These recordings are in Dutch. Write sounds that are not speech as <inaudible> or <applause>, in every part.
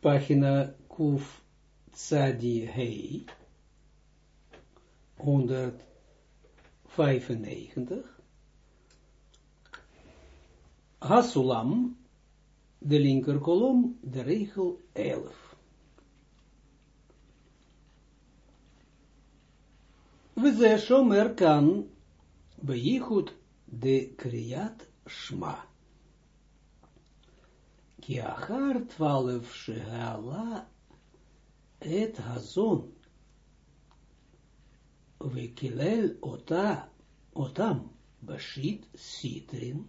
pagina Kuf Tzadi Hei, 195, Hasulam, de linker kolom, de regel 11. We ze shomer kan beyichud de kriyat shma. Ki achar twaalf shehala et hazon we kilel ota otam bashit sitrin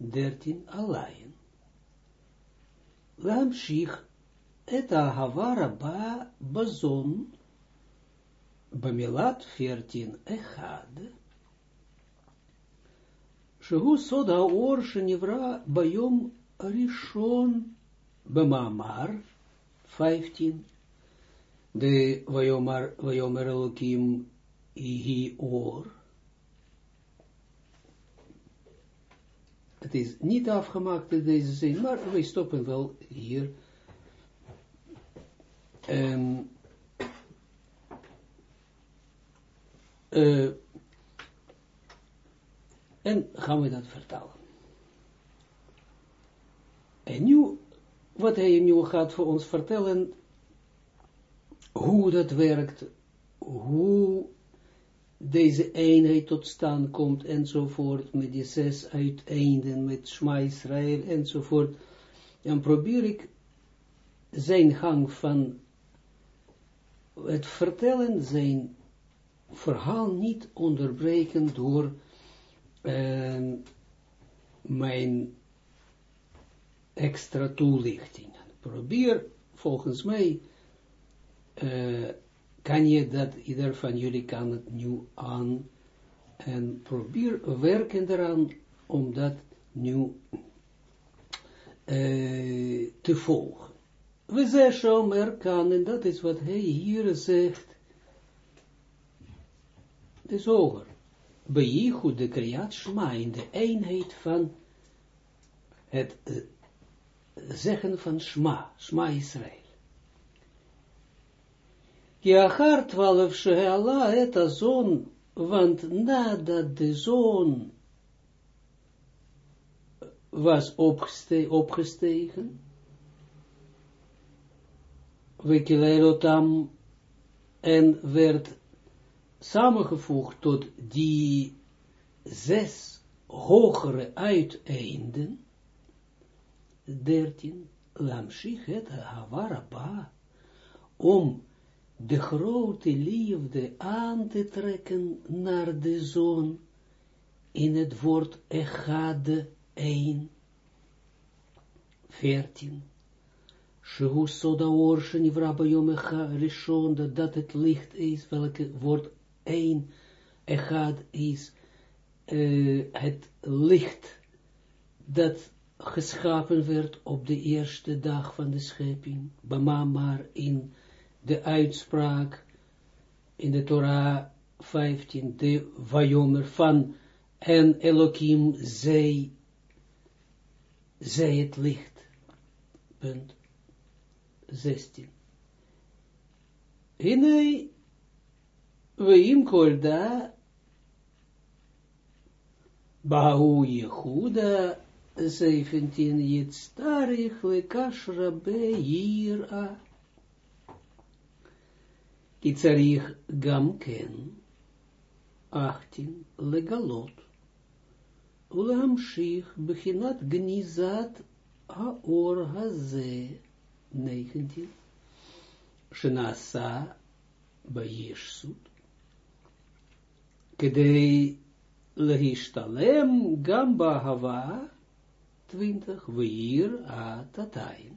dertin alayin. Lamshich et ahavara ba bazon bamilat veertien echad. Soda or shenivra bayom rishon bemamar 15. De vayomar vayomer elokim ihi or. Het is niet afgemaakt in deze zin, maar wij stoppen wel hier. En uh, en gaan we dat vertalen. En nu, wat hij nu gaat voor ons vertellen, hoe dat werkt, hoe deze eenheid tot stand komt, enzovoort, met die zes uiteinden, met Shma Israël, enzovoort, dan probeer ik zijn gang van het vertellen, zijn verhaal niet onderbreken door uh, mijn extra toelichtingen. Probeer volgens mij, uh, kan je dat, ieder van jullie kan het nu aan, en probeer werken eraan, om dat nu uh, te volgen. We zeggen, er kan, en dat is wat hij hier zegt, de zoger. Bejichud de kriat shma in de eenheid van het uh, zeggen van shma, shma Israël. Kiachar twaalf shehala et azon, want nadat de zoon was opgeste opgestegen, we kilerotam en werd samengevoegd tot die zes hogere uiteinden, dertien, lamshich het havaraba, om de grote liefde aan te trekken naar de zon, in het woord echade, een, veertien, Shehu soda orshen ivra bayom rishon, dat het licht is, welke woord één echad is uh, het licht dat geschapen werd op de eerste dag van de schepping, maar in de uitspraak in de Torah 15, de Vajomer van en Elohim zij, zij het licht. Punt 16. Hine Weim kolda Bahu Yehuda 17 Yitztarich lekashra be yira Kitzarich gamken 18 legalot Ulamshich bechinat gnizat haor haze 19 Shenasa Bayeshsut Kedei lehishtalem gamba hava, 20, weir a tatayin.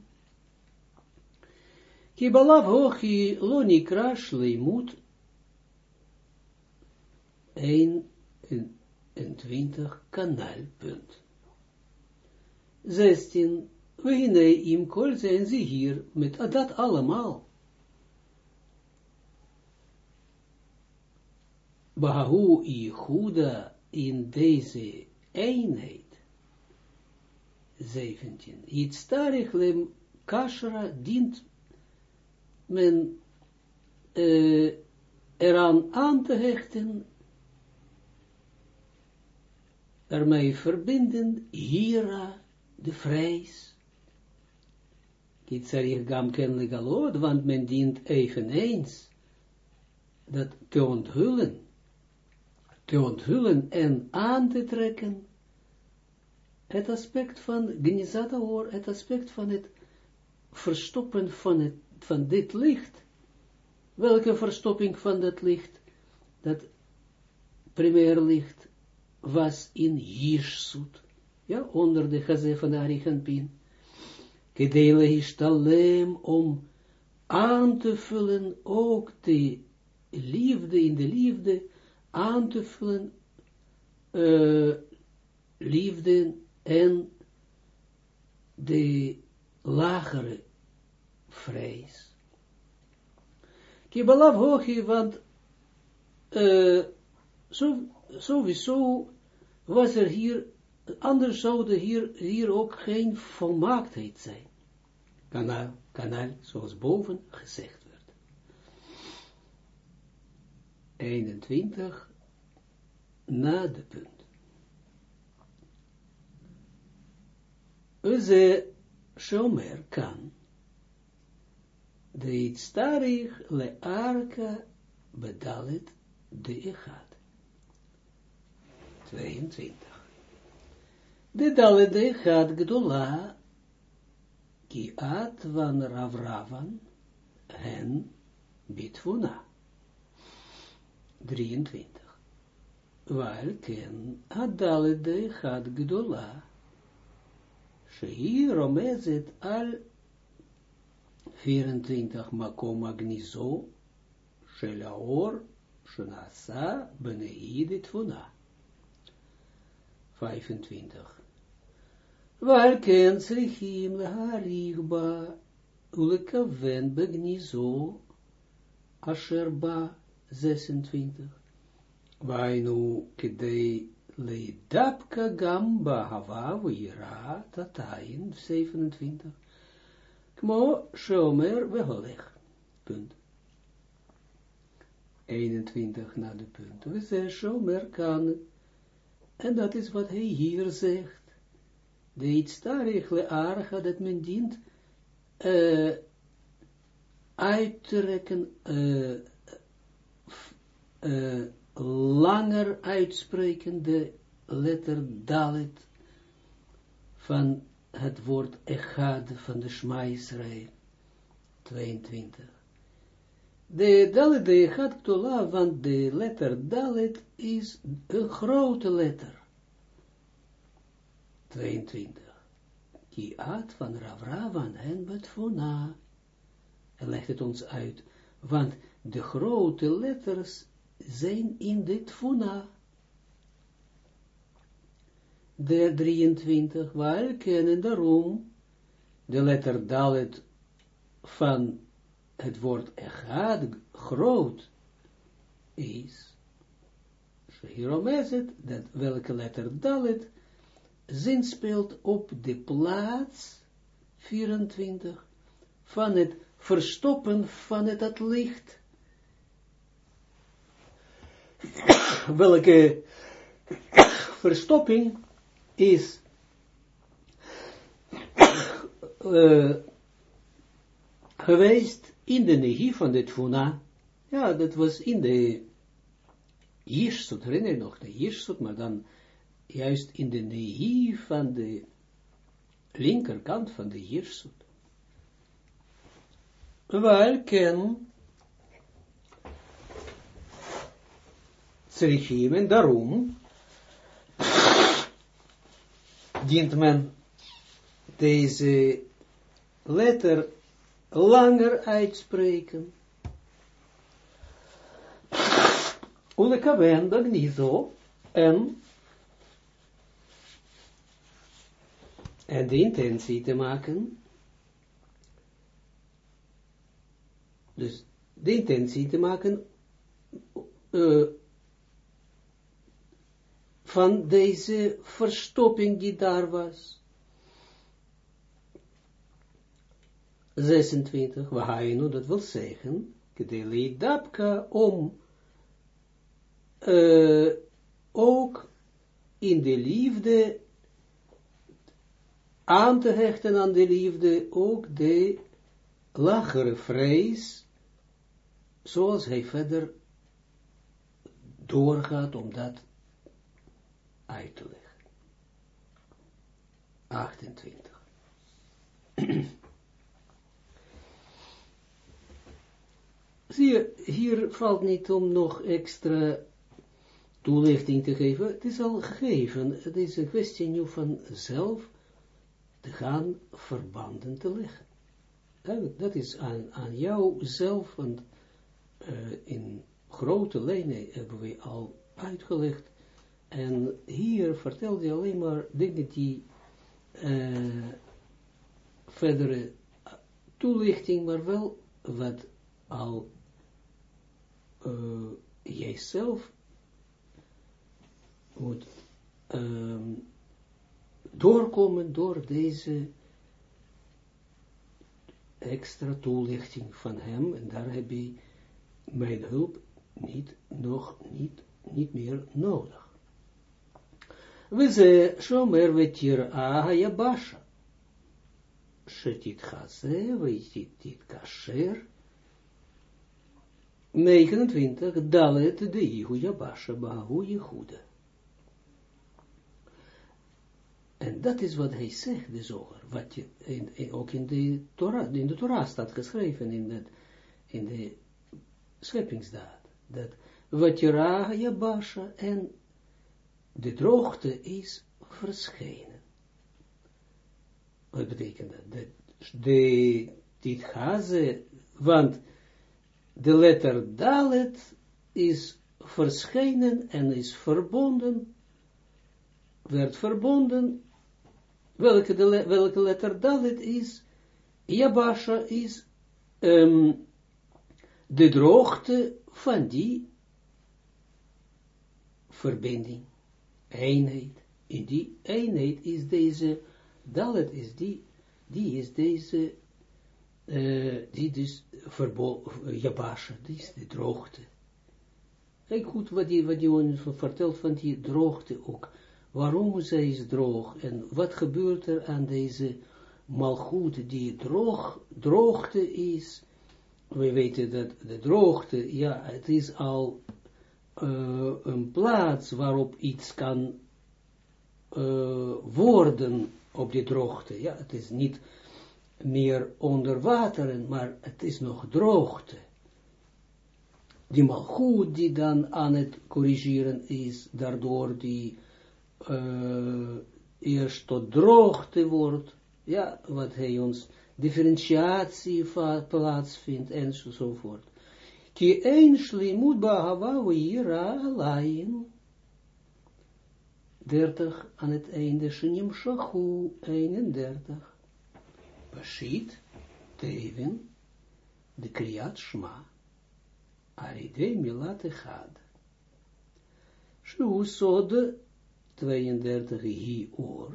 Kibalav hochi lo nikrash leimut, 21 kanaalpunt. 16, we im kol zijn ze hier met dat allemaal. Bahu Yehuda in deze eenheid. 17. Yitztarich lem kashra dient men uh, eraan aan te hechten, ermee verbinden, hira, de vrees, Kitzarich gam kennelijk galot, want men dient eveneens dat te onthullen, te onthullen en aan te trekken, het aspect van Gnizata het aspect van het verstoppen van, het, van dit licht. Welke verstopping van dat licht? Dat primair licht was in Jirsut, ja, onder de gazé van de Ariganpin. Kedele is om aan te vullen ook de liefde in de liefde, aan te vullen uh, liefde en de lagere vrees. Kibalav hoogje, want zo, sowieso was er hier, anders zou er hier, hier ook geen volmaaktheid zijn. Kanaal, kanaal, zoals boven gezegd werd. 21 na de punt. Uze shomer kan de itztarich le arka bedalet de echad. 22. De dalet de echad gdola ki at van ravravan hen bitvuna. 23. Waar ken adalet de gdola Shei romezet al 24 makom agnizo shelaor shenasa beneidit vuna. 25. Waar ken leharigba ulekaven begnizo asherba 26. Wainu kidei Leidapka gamba hava vira tatain 27. Kmo shomer weholeg. Punt. 21 na de punt. We zeggen shomer kan. En dat is wat hij hier zegt. De iets le arga dat men dient uh, uit te rekken uh, langer uitsprekende letter Dalet van het woord Echad van de Shema Israël 22. De Dalet de Echad Tola, want de letter Dalet is een grote letter. 22. Die ad van Ravravan en Betfona. Hij legt het ons uit, want de grote letters zijn in dit funa. De 23, waar kennen daarom de letter dalet van het woord echad groot is. Hierom is het dat welke letter dalet zin speelt op de plaats 24 van het verstoppen van het, het licht welke verstopping is uh, geweest in de negie van de Tfuna. Ja, dat was in de Jirsut, herinner je nog, de Jirsut, maar dan juist in de negie van de linkerkant van de Jirsut. Welken En daarom dient men deze letter langer uitspreken. Ulekaven, niet zo, en en de intentie te maken, dus de intentie te maken, van deze verstopping die daar was. 26, nu dat wil zeggen, kedeli dapka, om uh, ook in de liefde aan te hechten aan de liefde, ook de lagere vrees, zoals hij verder doorgaat om dat uit te leggen. 28. <clears throat> Zie je, hier valt niet om nog extra toelichting te geven. Het is al gegeven. Het is een kwestie nu van zelf te gaan verbanden te leggen. Dat is aan, aan jou zelf, want uh, in grote lijnen hebben we al uitgelegd. En hier vertelde hij alleen maar dingen die uh, verdere toelichting, maar wel wat al uh, jijzelf moet um, doorkomen door deze extra toelichting van hem, en daar heb je mijn hulp niet, nog niet, niet meer nodig. Aha basha. Shetit chase, vetit kasher. 29, dalet de ihu yabasha bahu yehuda. En dat is wat hij zegt, de zoger, wat je in, ook in de Torah, in de Torah staat geschreven, in, het, in de scheppingsdaad, dat wat je raga je basha en de droogte is verschenen. Wat betekent dat? De, de dit haze, want de letter dalet is verschenen en is verbonden, werd verbonden welke, de, welke letter Dalet is, Yabasha is um, de droogte van die verbinding, eenheid. In die eenheid is deze, Dalet is die, die is deze, uh, die dus die is de droogte. Kijk goed wat die, wat die ons vertelt van die droogte ook waarom zij is droog en wat gebeurt er aan deze malgoed die droog, droogte is. We weten dat de droogte, ja, het is al een plaats waarop iets kan worden op die droogte. Ja, het is niet meer onder water, maar het is nog droogte. Die malgoed die dan aan het corrigeren is, daardoor die eerst tot droogte wordt, ja, wat hij ons differentiatie plaatsvindt, enzovoort. Ki een shlimut bahava vira alayin. 30 aan het einde, shenim shachu, 31. Bashit, Tevin, de kriat shma, aride milat echad. Shu sod 32 hi or.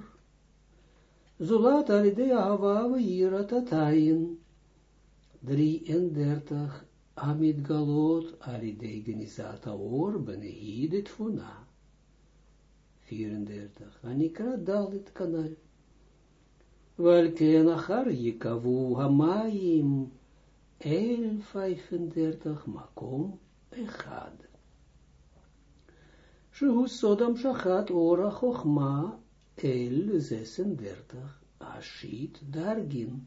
Zolat alidea hava ira tatayin. 33 Amid galot alidei genizata or benehidit funa. 34 Anikra dalit kanal. Welke nachar yikavu hamayim. El 35 makom echad. Shehu Sodam Shachat Ora Chochma El 36 Ashit Dargin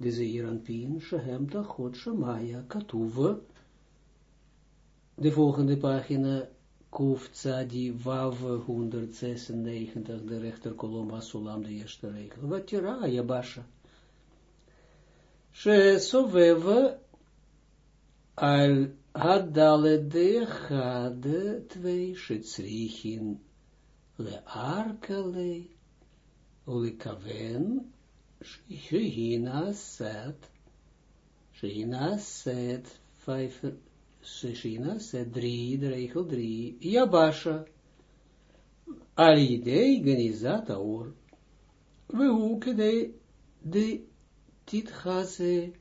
de Zeeranpin Shehem Tachot Shemaya Katuva de volgende pagina Kuf Tzadi Wav 196 de rechterkolom Asulam de eerste regel. Wat je raja basha? She Sovev al Hadale de Hade twee Shitzrichin le Arkele Ulikaven Shihina Set Shihina Set vijf Shihina Set drie, de regel drie Yabasha. Alidei Genizata Or We hoeken de de tit chaze,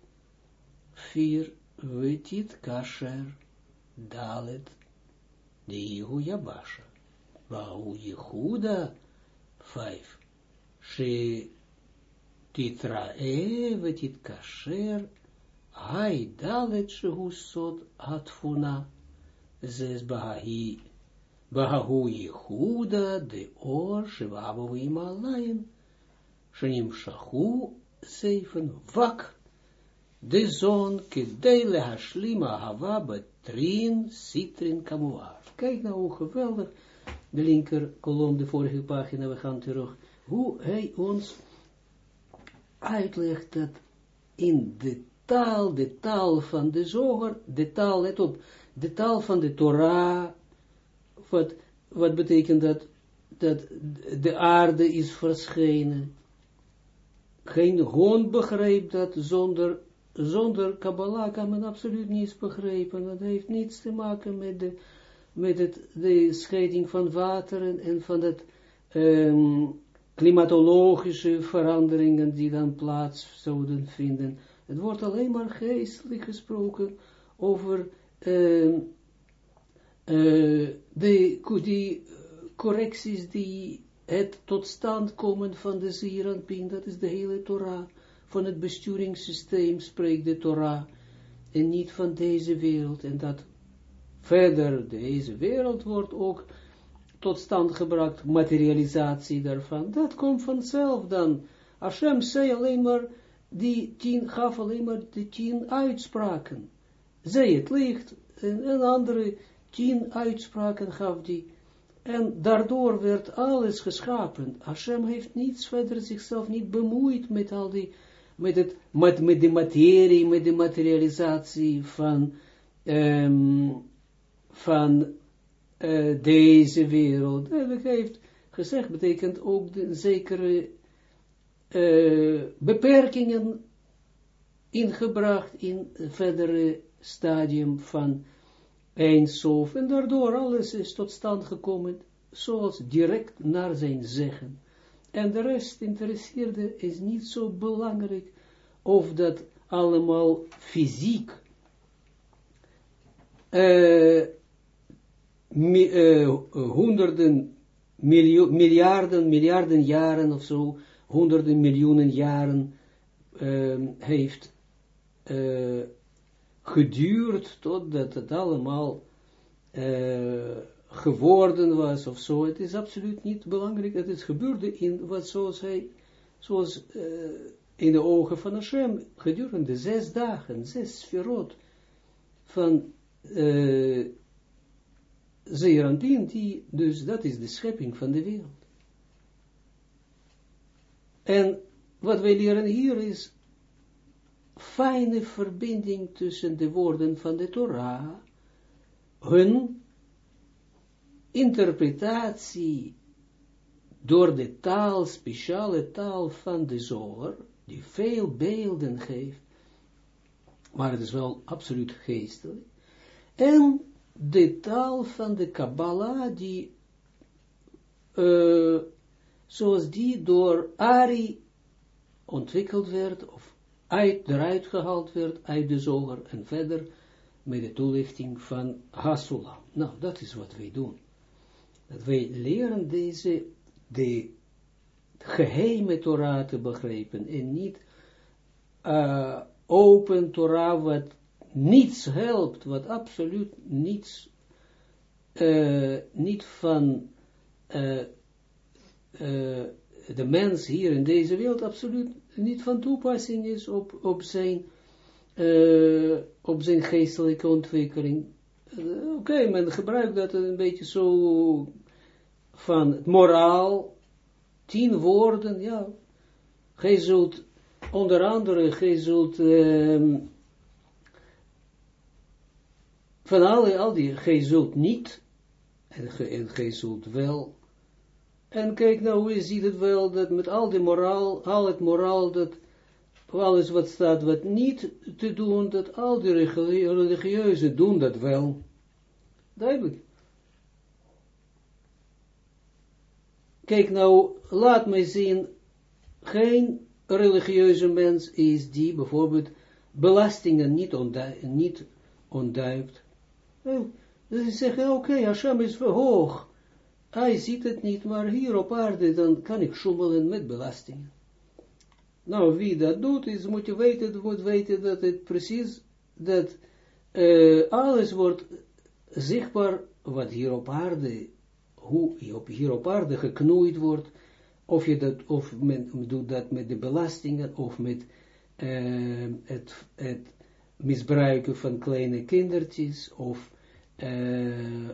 vier, wetit kasher, dalet, dihu yabasha, wau Yehuda, vijf, titrae, wetit kasher, hai dalet shehu sod atfuna, zes bahi, bahu Yehuda, de or, shevabo vimalayin, shenim shahu, zeven, vak, de zon, kedele hashlima hava, betrin, sitrin, kamuar. Kijk nou hoe geweldig, de linker kolom, de vorige pagina, we gaan terug, hoe hij ons uitlegt dat in de taal, de taal van de zoger, de taal, let op, de taal van de Torah, wat, wat betekent dat, dat de aarde is verschenen. Geen hond begrijpt dat zonder, zonder Kabbalah kan men absoluut niets begrijpen. Dat heeft niets te maken met de, met het, de scheiding van water en, van het um, klimatologische veranderingen die dan plaats zouden vinden. Het wordt alleen maar geestelijk gesproken over uh, de, die correcties die het tot stand komen van de Zeeranpien, dat is de hele Torah, van het besturingssysteem spreekt de Torah, en niet van deze wereld, en dat verder deze wereld wordt ook tot stand gebracht, materialisatie daarvan, dat komt vanzelf dan. Hashem zei alleen maar, die tien, gaf alleen maar de tien uitspraken. Zij het licht, en, en andere tien uitspraken gaf die. En daardoor werd alles geschapen. Hashem heeft niets verder zichzelf niet bemoeid met al die, met, het, met, de materie, met de materialisatie van, um, van uh, deze wereld. Hij heeft gezegd, betekent ook de zekere uh, beperkingen ingebracht in het verdere stadium van Eindsof. En daardoor alles is tot stand gekomen, zoals direct naar zijn zeggen. En de rest interesseerde is niet zo belangrijk of dat allemaal fysiek uh, uh, honderden, miljarden, miljarden jaren of zo, honderden miljoenen jaren uh, heeft uh, geduurd totdat het allemaal uh, geworden was of zo. Het is absoluut niet belangrijk. Het gebeurde in wat zoals hij, zoals in de ogen van Hashem, gedurende zes dagen, zes sferot van Zeerandien, die, dus dat is de schepping van de wereld. En wat wij leren hier is fijne verbinding tussen de woorden van de Torah, hun interpretatie door de taal, speciale taal van de zoger, die veel beelden geeft, maar het is wel absoluut geestelijk, en de taal van de Kabbalah, die, uh, zoals die door Ari ontwikkeld werd, of uit, eruit gehaald werd uit de zoger, en verder met de toelichting van Hasulam. Nou, dat is wat wij doen. Dat wij leren deze, de geheime Torah te begrijpen, en niet uh, open Torah, wat niets helpt, wat absoluut niets, uh, niet van uh, uh, de mens hier in deze wereld absoluut niet van toepassing is op, op, zijn, op zijn geestelijke ontwikkeling. Oké, men gebruikt dat een beetje zo van het moraal, tien woorden, ja. Gij zult, onder andere, gij zult... Uh, van al, al die, gij zult niet, en, gij zult wel, en kijk nou, je ziet het wel, dat met al die moraal, al het moraal, dat alles wat staat, wat niet te doen, dat al die religieuzen doen dat wel. Duidelijk. Kijk nou, laat mij zien, geen religieuze mens is die bijvoorbeeld belastingen niet, ondu niet onduikt. Nou, ze zeggen, oké, okay, Hashem is hoog. Hij ziet het niet, maar hier op aarde, dan kan ik schommelen met belastingen. Nou, wie dat doet, is, moet je weten, dat het precies, dat uh, alles wordt zichtbaar, wat hier op aarde, hoe hier op aarde geknoeid wordt, of je dat, of men doet dat met de belastingen, of met uh, het, het misbruiken van kleine kindertjes, of uh,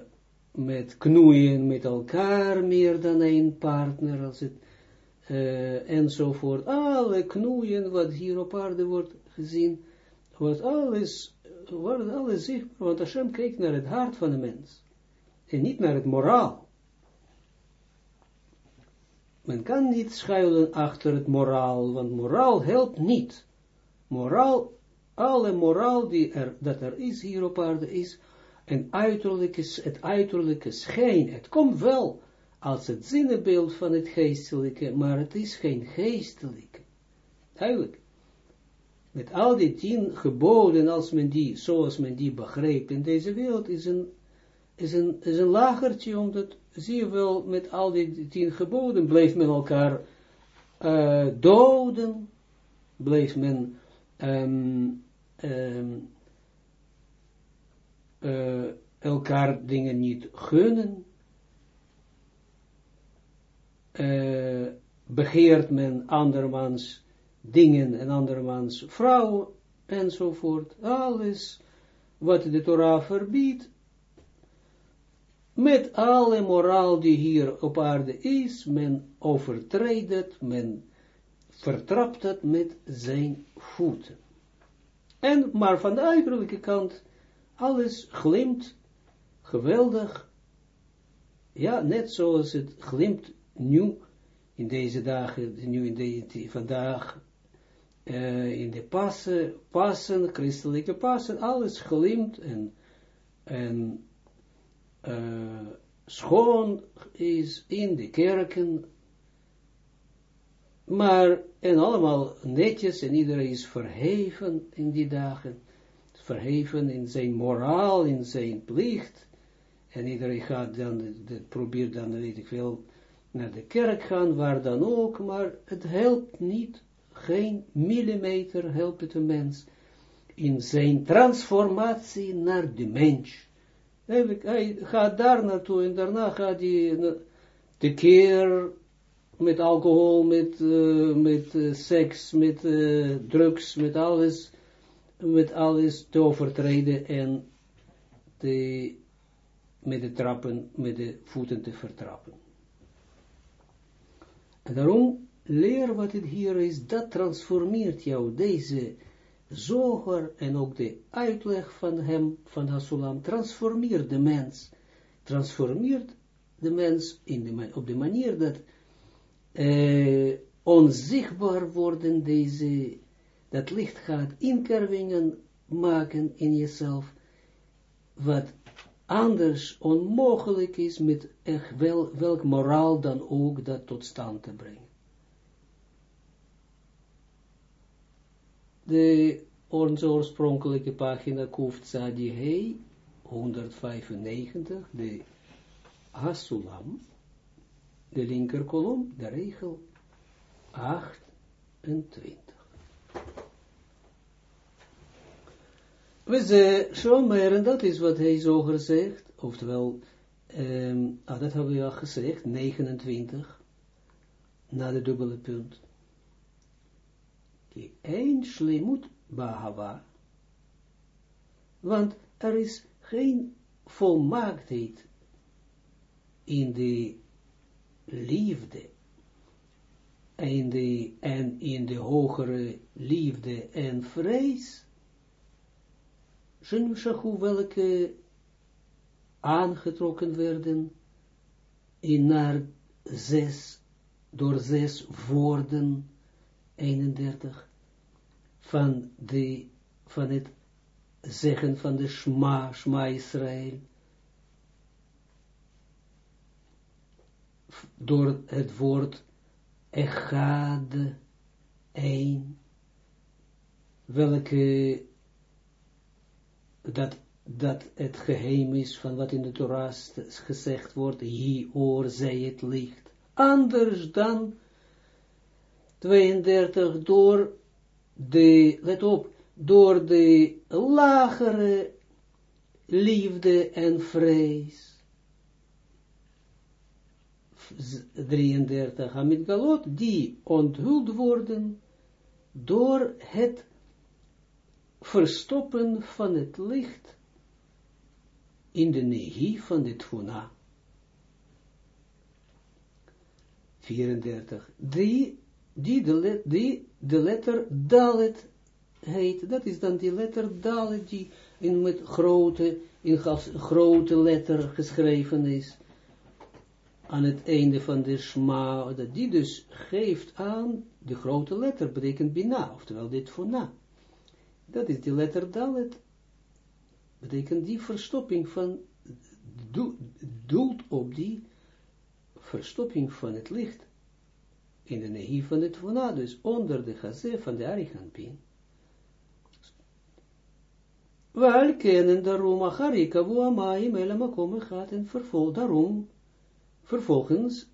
met knoeien met elkaar meer dan één partner, als het, uh, enzovoort. Alle knoeien wat hier op aarde wordt gezien, wordt alles, wordt alles zichtbaar, want Hashem kijkt naar het hart van de mens, en niet naar het moraal. Men kan niet schuilen achter het moraal, want moraal helpt niet. Moraal, alle moraal die er, dat er is hier op aarde is, een uiterlijke, het uiterlijke schijn. Het komt wel als het zinnebeeld van het geestelijke, maar het is geen geestelijke. Duidelijk. Met al die tien geboden, als men die, zoals men die begreep in deze wereld, is een, is een, is een lagertje, omdat, zie je wel, met al die tien geboden, bleef men elkaar uh, doden, bleef men um, um, uh, elkaar dingen niet gunnen, uh, begeert men andermans dingen en andermans vrouwen, enzovoort. Alles wat de Torah verbiedt, met alle moraal die hier op aarde is, men overtreedt het, men vertrapt het met zijn voeten. En, maar van de uiterlijke kant, alles glimt geweldig, ja, net zoals het glimt nu, in deze dagen, nu in deze, vandaag, uh, in de passen, passen, christelijke passen, alles glimt en, en uh, schoon is in de kerken, maar, en allemaal netjes, en iedereen is verheven in die dagen, verheven in zijn moraal, in zijn plicht, en iedereen gaat dan, probeert dan, weet ik veel, naar de kerk gaan, waar dan ook, maar het helpt niet, geen millimeter helpt het een mens in zijn transformatie naar de mens. Hij gaat daar naartoe en daarna gaat hij de keer met alcohol, met, uh, met uh, seks, met uh, drugs, met alles, met alles te overtreden en te, met de trappen, met de voeten te vertrappen. En daarom, leer wat het hier is, dat transformeert jou, deze zoger en ook de uitleg van hem, van Hasulam, transformeert de mens, transformeert de mens in de, op de manier dat uh, onzichtbaar worden deze, dat licht gaat inkervingen maken in jezelf, wat anders onmogelijk is met echt wel, welk moraal dan ook dat tot stand te brengen. De onze oorspronkelijke pagina Kuft Sadi Hei 195, de Hasulam, de linkerkolom, de regel 28. We zeggen, en dat is wat hij zo gezegd, oftewel, um, ah, dat hebben we al gezegd, 29, na de dubbele punt. Die een shlemut bahava, want er is geen volmaaktheid in de liefde en, de, en in de hogere liefde en vrees, Shenushahu, welke aangetrokken werden in naar zes, door zes woorden, 31, van, de, van het zeggen van de Shma, Shma Israël, door het woord echad, één, welke, dat, dat het geheim is van wat in de Torah gezegd wordt, hier oor, zij het licht, anders dan 32 door de, let op, door de lagere liefde en vrees. 33 Hamid Galot, die onthuld worden door het verstoppen van het licht in de nehi van de tfuna. 34. Die, die, de, die de letter Dalet heet, dat is dan die letter Dalet die in met grote, in grote letter geschreven is, aan het einde van de Shma, dat die dus geeft aan, de grote letter betekent Bina, oftewel dit voor na. Dat is die letter Dalet, betekent die verstopping van, doelt op die verstopping van het licht, in de nehi van het Vona, dus onder de gazé van de Ariganpin. Wel kennen daarom acharika wo ele makom gaat en vervolg daarom vervolgens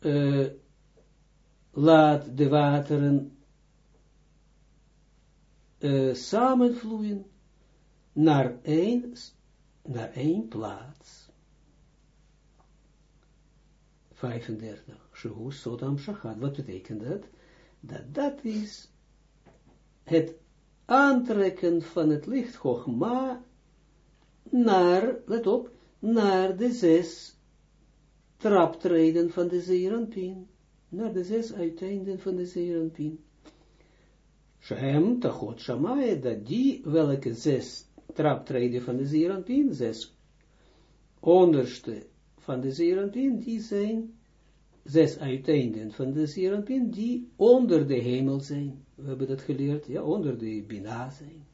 uh, laat de wateren uh, samenvloeien naar één, naar één plaats. 35. Shehu Sodam. Wat betekent dat? Dat dat is het aantrekken van het licht Chogma naar, let op, naar de zes traptreden van de Zeeranpin, naar de zes uiteinden van de Zeeranpin. Shem, Tachot, Shamae, dat die, welke zes traptreden van de Zeeranpin, zes onderste van de Zeeranpin, die zijn zes uiteinden van de Zeeranpin, die onder de hemel zijn. We hebben dat geleerd, ja, onder de Bina zijn.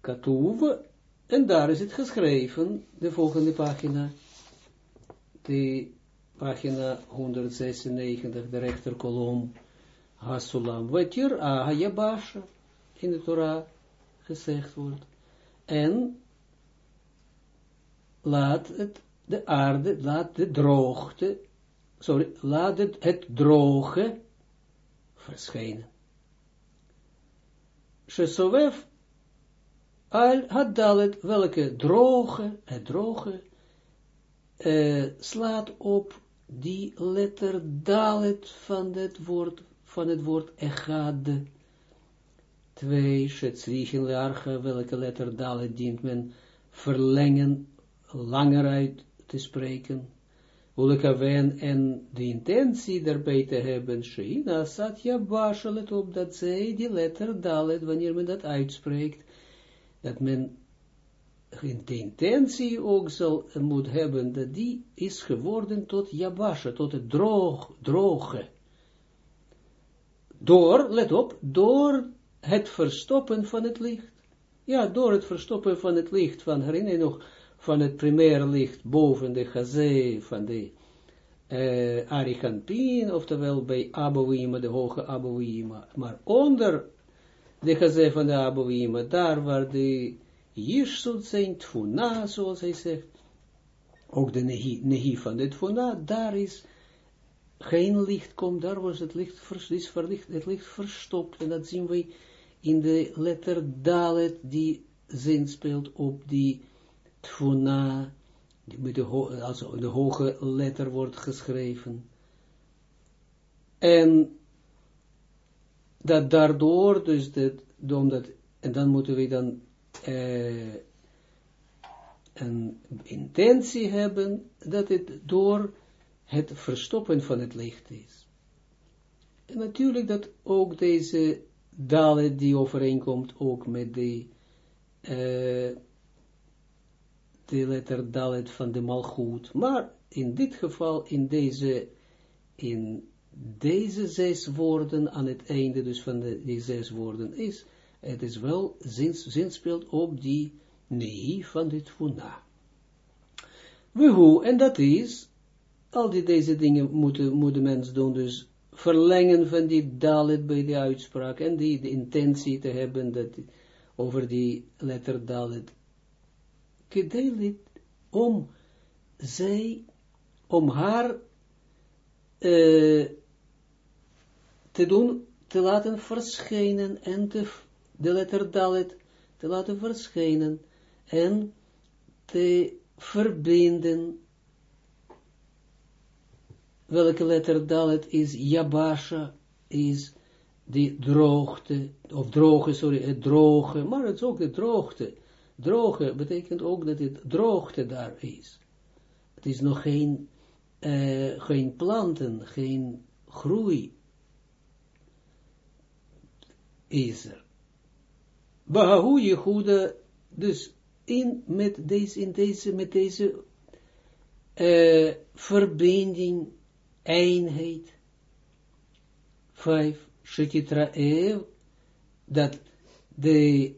Katuv, en daar is het geschreven, de volgende pagina, de pagina 196, de rechterkolom, Hasulam, wat hier Ahayabasha in de Torah gezegd wordt. En laat het de aarde, laat de droogte, sorry, laat het, het droge verschijnen. Shesovef al had dalet, welke droge, het droge, uh, slaat op die letter dalet van het woord, van het woord echade. Twee, shetzrichen learche, welke letter dalet dient men verlengen, langer uit te spreken. Ulekaven en de intentie daarbij te hebben, Sheina Satya Basha, let op dat zij die letter dalet, wanneer men dat uitspreekt, dat men de intentie ook zal moet hebben, dat die is geworden tot Yabasha, tot het droog, droge. Door, let op, door het verstoppen van het licht. Ja, door het verstoppen van het licht, van herinner je nog, van het primaire licht boven de gazé van de uh, oftewel bij Abouima, de hoge Abouima, maar onder de gazé van de Abouima, daar waar de Jirsut zijn, Tfuna, zoals hij zegt, ook de nehi, nehi van de Tfuna, daar is geen licht komt, daar was het licht, is verlicht, het licht verstopt, en dat zien we in de letter Dalet, die zin speelt op die tfuna, die met de, also de hoge letter wordt geschreven. En dat daardoor, dus dat, en dan moeten we dan uh, een intentie hebben, dat het door het verstoppen van het licht is. En natuurlijk dat ook deze dalet die overeenkomt ook met de uh, de letter Dalet van de Malchut, maar in dit geval, in deze, in deze zes woorden, aan het einde dus van de, die zes woorden is, het is wel, zin, speelt op die nee van dit funa. We hoe, en dat is, al die deze dingen moeten, moet mens doen, dus verlengen van die dalet bij de uitspraak en die de intentie te hebben dat, over die letter dalet. Om zij, om haar uh, te doen, te laten verschijnen en te, de letter dalet te laten verschijnen en te verbinden welke letter Dalet is Yabasha, is die droogte, of droge, sorry, het droge, maar het is ook de droogte. Droge betekent ook dat het droogte daar is. Het is nog geen, uh, geen planten, geen groei is er. Bahu Jehuda, dus in, met deze, in deze, met deze uh, verbinding eenheid. Vijf, Shekitra Ev, dat, de,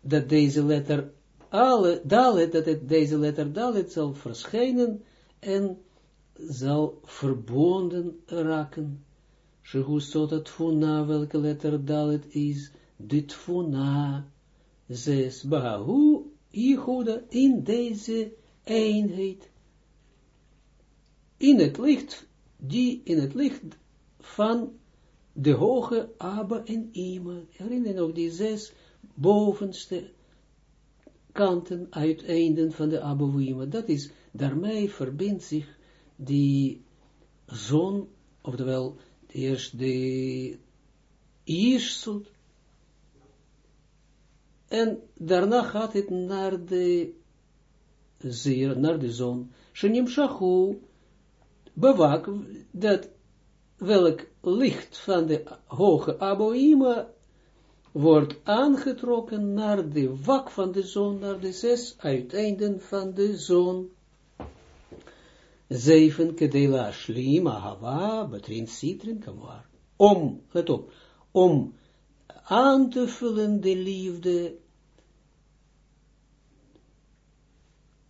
dat deze letter alle, dalet, dat deze letter dalet zal verschijnen en zal verbonden raken. Shehusot tfuna, welke letter dalet is, de tfuna, zes, bahu, Jehuda, in deze eenheid in het licht, die in het licht van de hoge Abba en Ima. Herinner nog die zes bovenste kanten, uiteinden van de Abba en Ima. Dat is, daarmee verbindt zich die zon, oftewel eerst de Iersut, en daarna gaat het naar de zeer, naar de zon. Shenim Shachu, bewak dat welk licht van de hoge Aboïma wordt aangetrokken naar de wak van de zon, naar de zes uiteinden van de zon. Zeven kedela shlim ahava betrin citrin kamar. Om, let op, om aan te vullen de liefde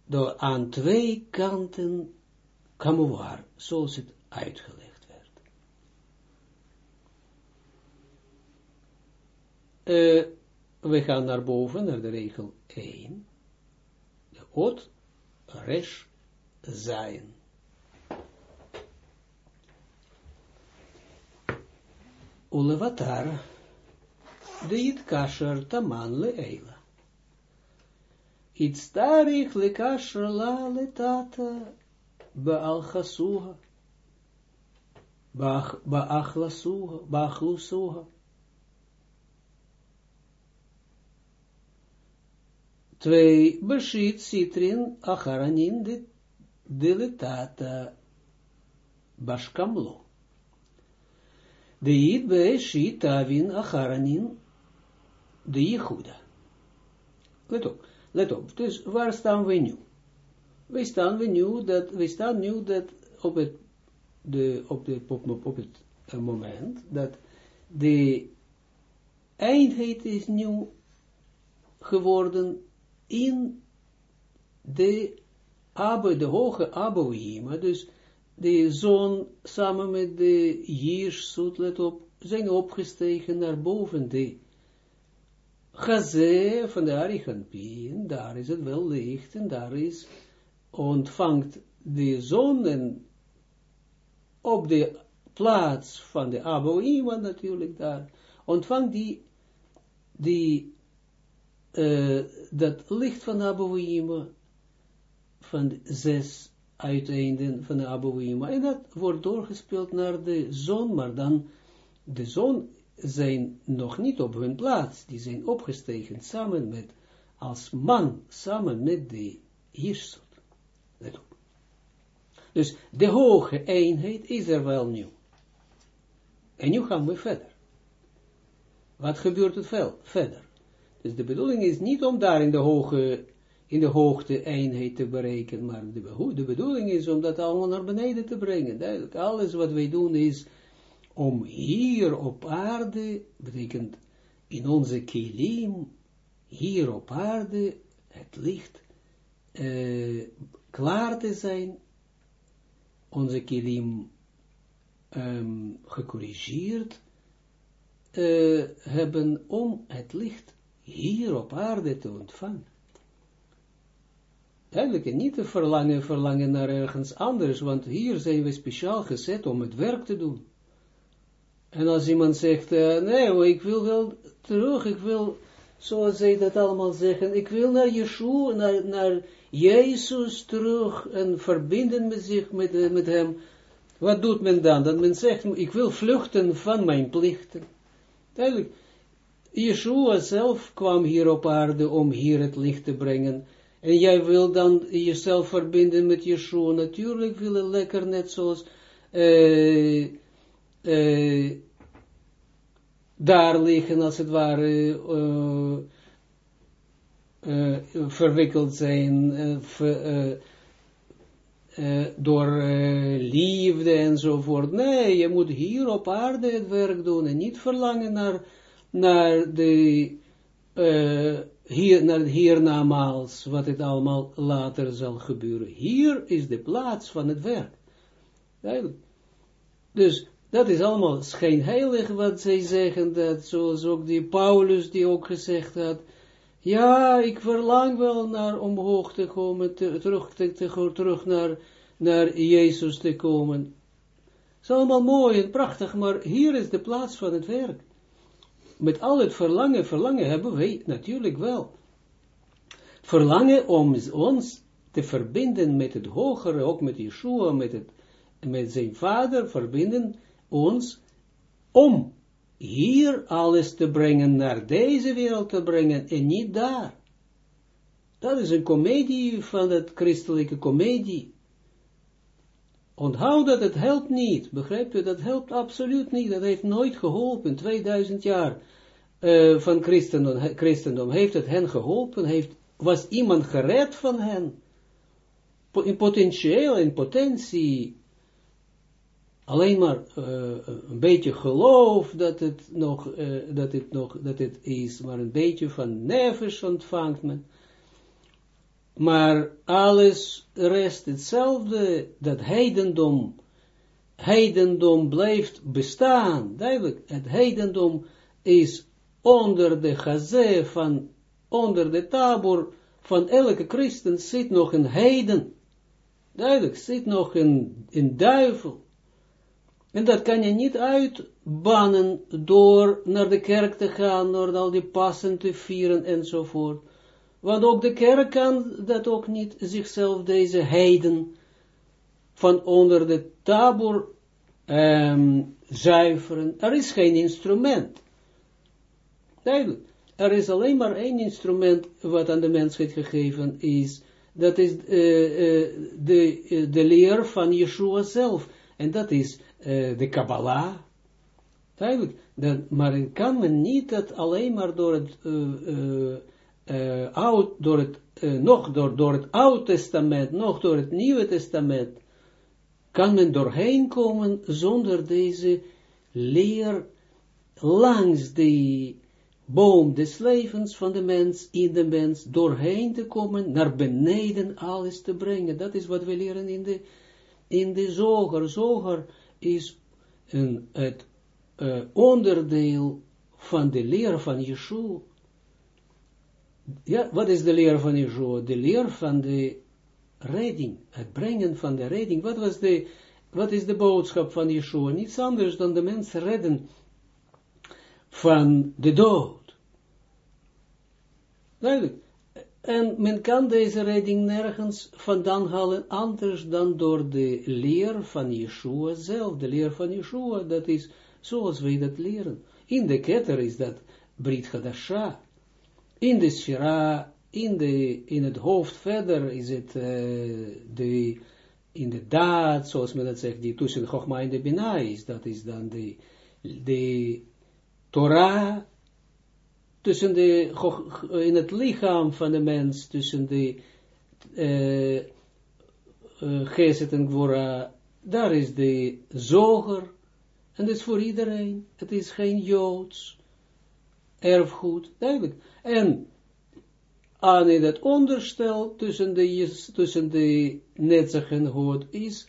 door aan twee kanten kamuar, zoals het uitgelegd werd. Uh, we gaan naar boven, naar de regel 1. De ot, resh, zijn. Ulevatar, de kasher taman le eila. Iets tarich le kasher la le tata, Baal Chasuha, Baachlasuha. Twee, Beshit Citrin Acharanin de Diletata Bashkamlo. De Id Beshit Avin Acharanin de Jehuda. Let op, let op. Dus waar staan we nu? wij staan we nu dat, wij staan nu dat op het, de, op, de, op, op het uh, moment dat de eindheid is nu geworden in de Abba, de hoge Abouima, dus de zon samen met de Jirsut, let op, zijn opgestegen naar boven de Gazé van de Ariganpien, daar is het wel licht en daar is ontvangt de zon op de plaats van de Aboïma natuurlijk daar, ontvangt die, die uh, dat licht van Aboïma, van zes uiteinden van de Aboïma, en dat wordt doorgespeeld naar de zon, maar dan, de zon zijn nog niet op hun plaats, die zijn opgestegen samen met, als man, samen met de Jirsut. Dus de hoge eenheid is er wel nu. En nu gaan we verder. Wat gebeurt veel verder? Dus de bedoeling is niet om daar in de hoge, in de hoogte eenheid te bereiken, maar de, de bedoeling is om dat allemaal naar beneden te brengen. Duidelijk, alles wat wij doen is om hier op aarde, betekent in onze kilim, hier op aarde, het licht, uh, klaar te zijn, onze kilim um, gecorrigeerd uh, hebben om het licht hier op aarde te ontvangen. Eigenlijk niet te verlangen, verlangen naar ergens anders, want hier zijn we speciaal gezet om het werk te doen. En als iemand zegt, uh, nee, ik wil wel terug, ik wil, zoals zij dat allemaal zeggen, ik wil naar Yeshua, naar, naar Jezus terug en verbinden met zich met, uh, met hem. Wat doet men dan? Dat men zegt, ik wil vluchten van mijn plichten. Duidelijk, Yeshua zelf kwam hier op aarde om hier het licht te brengen. En jij wil dan jezelf verbinden met Yeshua. Natuurlijk willen lekker net zoals uh, uh, daar liggen als het ware uh, verwikkeld zijn door liefde enzovoort. Nee, je moet hier op aarde het werk doen en niet verlangen naar, naar de hier, naar hiernamaals, wat het allemaal later zal gebeuren. Hier is de plaats van het werk. Dus dat is allemaal schijnheilig wat zij zeggen, dat zoals ook die Paulus die ook gezegd had, ja, ik verlang wel naar omhoog te komen, terug, te, te, terug naar, naar Jezus te komen. Is allemaal mooi en prachtig, maar hier is de plaats van het werk. Met al het verlangen, verlangen hebben wij natuurlijk wel. Verlangen om ons te verbinden met het hogere, ook met Yeshua, met, het, met zijn vader, verbinden ons om hier alles te brengen, naar deze wereld te brengen en niet daar. Dat is een komedie van het christelijke komedie. Onthoud dat het helpt niet, begrijpt u, dat helpt absoluut niet, dat heeft nooit geholpen, 2000 jaar uh, van christendom, christendom, heeft het hen geholpen, heeft, was iemand gered van hen, in potentieel, in potentie, alleen maar uh, een beetje geloof dat het nog, uh, dat het nog, dat het is, maar een beetje van nevers ontvangt men. Maar alles rest hetzelfde, dat heidendom, heidendom blijft bestaan, duidelijk, het heidendom is onder de gazé van, onder de tabor van elke christen zit nog een heiden, duidelijk, zit nog een, een duivel, en dat kan je niet uitbannen door naar de kerk te gaan, door al die passen te vieren enzovoort. Want ook de kerk kan dat ook niet zichzelf, deze heiden, van onder de tabor um, zuiveren. Er is geen instrument. Duidelijk. Er is alleen maar één instrument wat aan de mensheid gegeven is. Dat is uh, uh, de, uh, de leer van Yeshua zelf. En dat is de Kabbalah. Duidelijk. Dat, maar kan men niet dat alleen maar door het, uh, door het nog door, door het Oude Testament, nog door het Nieuwe Testament, kan men doorheen komen zonder deze leer langs de boom des levens van de mens, in de mens, doorheen te komen, naar beneden alles te brengen. Dat is wat we leren in de, in de zoger. Zoger is het uh, onderdeel van de leer van Yeshua. Ja, wat is de leer van Yeshua? De leer van de redding, het brengen van de redding. Wat, was de, wat is de boodschap van Yeshua? Niets anders dan de mens redden van de dood. Duidelijk. En men kan deze redding nergens vandaan halen, anders dan door de leer van Yeshua zelf. De leer van Yeshua, dat is zoals wij dat leren. In de ketter is dat Brit Hadasha. In de Shira, in, de, in het hoofd verder is het uh, de, in de daad, zoals men dat zegt, die tussen Chogma en de Bina is. Dat is dan de, de Torah tussen de, in het lichaam van de mens, tussen de uh, uh, en Gwora, daar is de zoger, en dat is voor iedereen, het is geen Joods erfgoed, duidelijk. En aan in het onderstel tussen de, tussen de netzig en hood is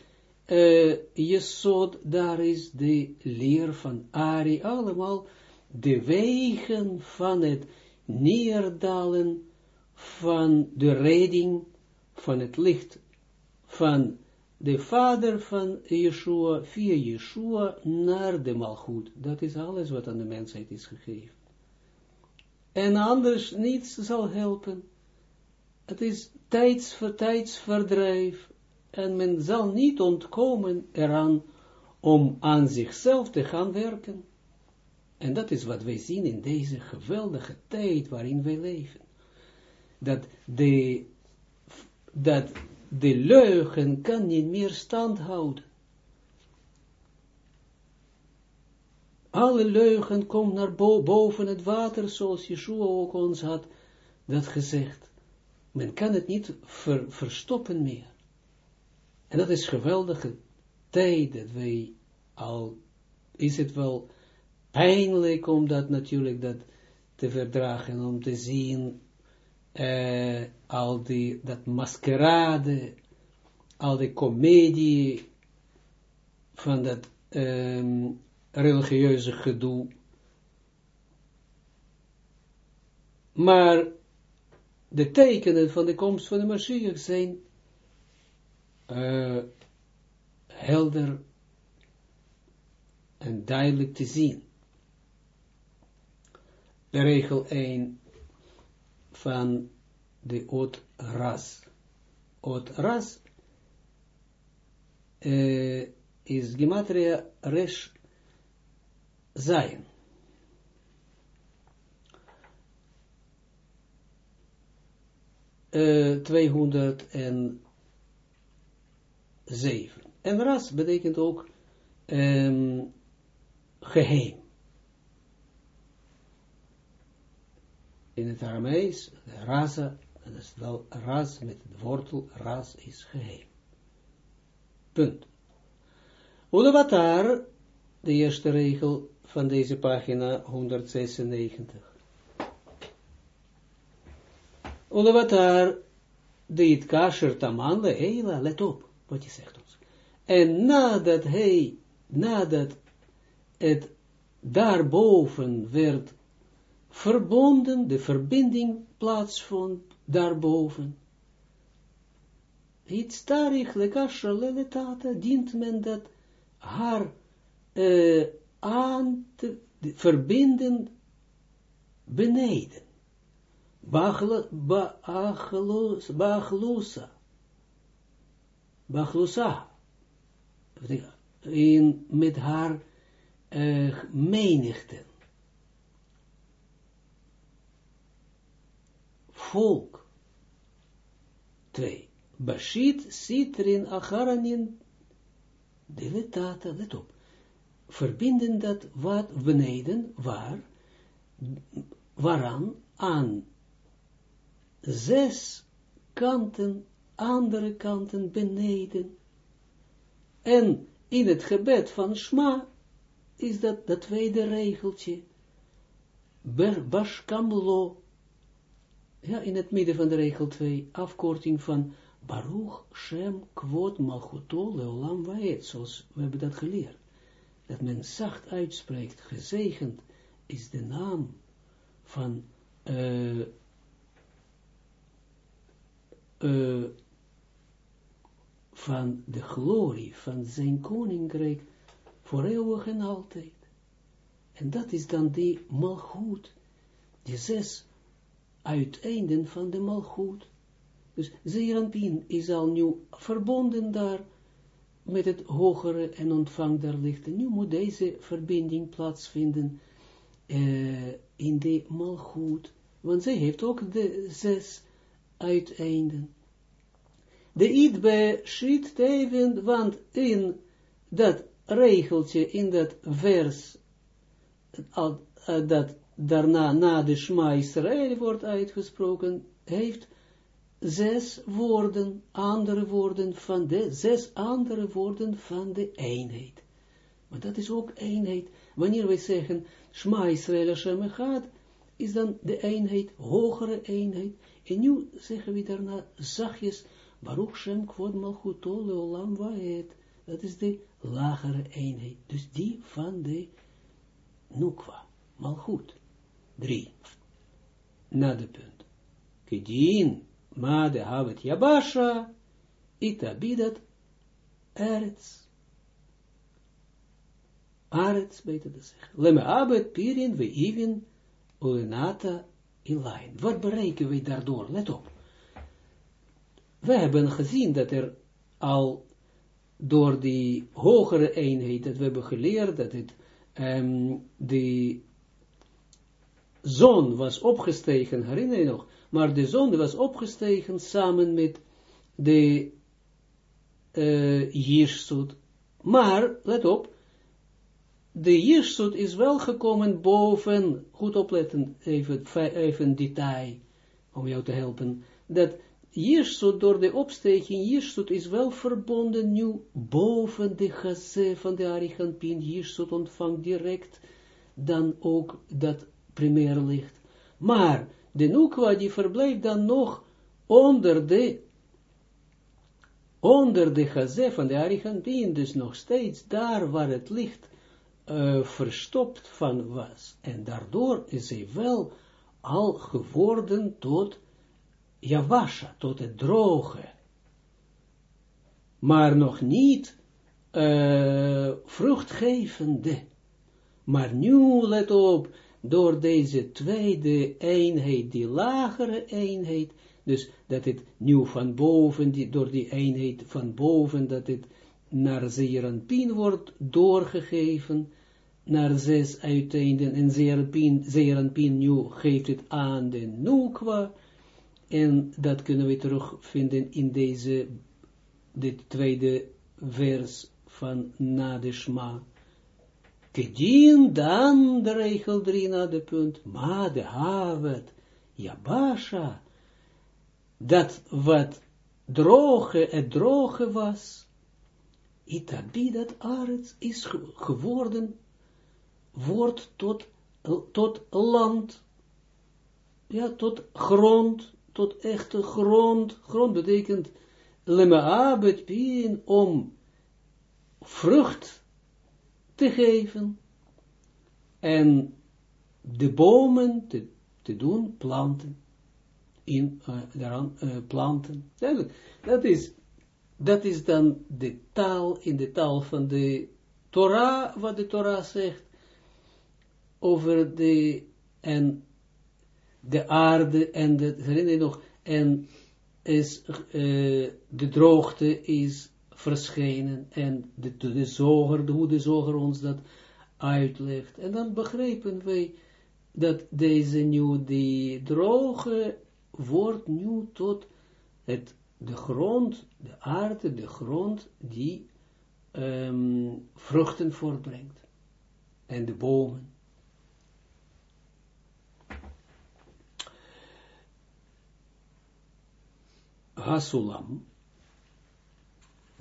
uh, Jesod, daar is de leer van Ari, allemaal de wegen van het neerdalen van de redding van het licht van de vader van Yeshua, via Yeshua, naar de malgoed. Dat is alles wat aan de mensheid is gegeven. En anders niets zal helpen. Het is tijds tijdsverdrijf. En men zal niet ontkomen eraan om aan zichzelf te gaan werken. En dat is wat wij zien in deze geweldige tijd waarin wij leven. Dat de, dat de leugen kan niet meer stand houden. Alle leugen komt naar boven het water, zoals Yeshua ook ons had dat gezegd. Men kan het niet verstoppen meer. En dat is geweldige tijd dat wij al, is het wel pijnlijk om dat natuurlijk dat te verdragen, om te zien uh, al die, dat maskerade, al die komedie van dat um, religieuze gedoe. Maar de tekenen van de komst van de Mashiach zijn uh, helder en duidelijk te zien. De regel 1 van de oot ras. Oot ras uh, is gematria resh zijn. Uh, 207. En ras betekent ook um, geheim. In het Aramees, rasa, dat is wel ras met het wortel, ras is geheim. Punt. Ulevatar, de eerste regel van deze pagina 196. Ulevatar, de kasher taman le eila, let op, wat je zegt ons. En nadat hij, nadat het daarboven werd verbonden, de verbinding plaatsvond daarboven. Iets starich lekasher leletata, dient men dat haar uh, aan te verbinden beneden. Bachlusa. Bachlusa. In, met haar uh, menigte. Volk. Twee. Bashit sitrin acharanin deletata, let op verbinden dat wat beneden, waar, waaraan, aan zes kanten, andere kanten beneden. En in het gebed van Shma is dat dat tweede regeltje. Bashkamlo. Ja, in het midden van de regel 2, afkorting van Baruch Shem Kvot Malchuto Leolam Waet, zoals we hebben dat geleerd dat men zacht uitspreekt, gezegend is de naam van uh, uh, van de glorie van zijn koninkrijk voor eeuwig en altijd. En dat is dan die malgoed, die zes uiteinden van de malgoed. Dus Zeranpien is al nu verbonden daar met het hogere en ontvang daar licht. nu moet deze verbinding plaatsvinden uh, in de malgoed, want zij heeft ook de zes uiteinden. De idbe schiet even, want in dat regeltje, in dat vers, uh, dat daarna na de Shema Israël wordt uitgesproken, heeft zes woorden, andere woorden van de, zes andere woorden van de eenheid. Maar dat is ook eenheid. Wanneer wij zeggen, Shma Israël Hashem is dan de eenheid, hogere eenheid. En nu zeggen we daarna zachtjes, Baruch Shem Kvod Malchuto Leolam Waet. Dat is de lagere eenheid. Dus die van de Nukwa. Mal goed. Drie. Na de punt. Kedien, ma de havet yabasha, itabidat erets. Arets, beter te zeggen. Leme abet pirin we even ulenata ilain. Wat bereiken we daardoor? Let op. We hebben gezien dat er al door die hogere eenheid, dat we hebben geleerd, dat het um, de zon was opgestegen, herinner je nog, maar de zon was opgestegen samen met de uh, Maar, let op, de Jirsut is wel gekomen boven, goed opletten, even, even detail, om jou te helpen, dat Jirsut door de opsteking, Jirsut is wel verbonden nu boven de gase van de Arichampin, Jirsut ontvangt direct dan ook dat primair licht. Maar de Nukwa die verblijft dan nog onder de onder de gase van de Arichampin, dus nog steeds daar waar het licht uh, verstopt van was. En daardoor is hij wel al geworden tot Javasha, tot het droge. Maar nog niet uh, vruchtgevende. Maar nu, let op, door deze tweede eenheid, die lagere eenheid, dus dat het nu van boven, die, door die eenheid van boven, dat het naar Zeeranpien wordt doorgegeven, naar zes uiteinden, en Zeeranpien nu geeft het aan de Nukwa, en dat kunnen we terugvinden in deze, dit tweede vers van na de Shma. Kedien dan de regel 3 na de punt, ma de havet, Yabasha, dat wat droge, het droge was, Itabi dat arets is geworden, wordt tot, tot land, ja, tot grond, tot echte grond. Grond betekent lema'abet pien om vrucht te geven en de bomen te, te doen planten. In, uh, daaraan uh, planten. Dat is dat is dan de taal, in de taal van de Torah, wat de Torah zegt, over de, en de aarde, en de, herinner je nog, en is, uh, de droogte is verschenen, en de, de, de hoe de zoger ons dat uitlegt, en dan begrijpen wij, dat deze nu, die droge, wordt nu tot het de grond, de aarde, de grond, die um, vruchten voortbrengt. En de bomen. Hasulam,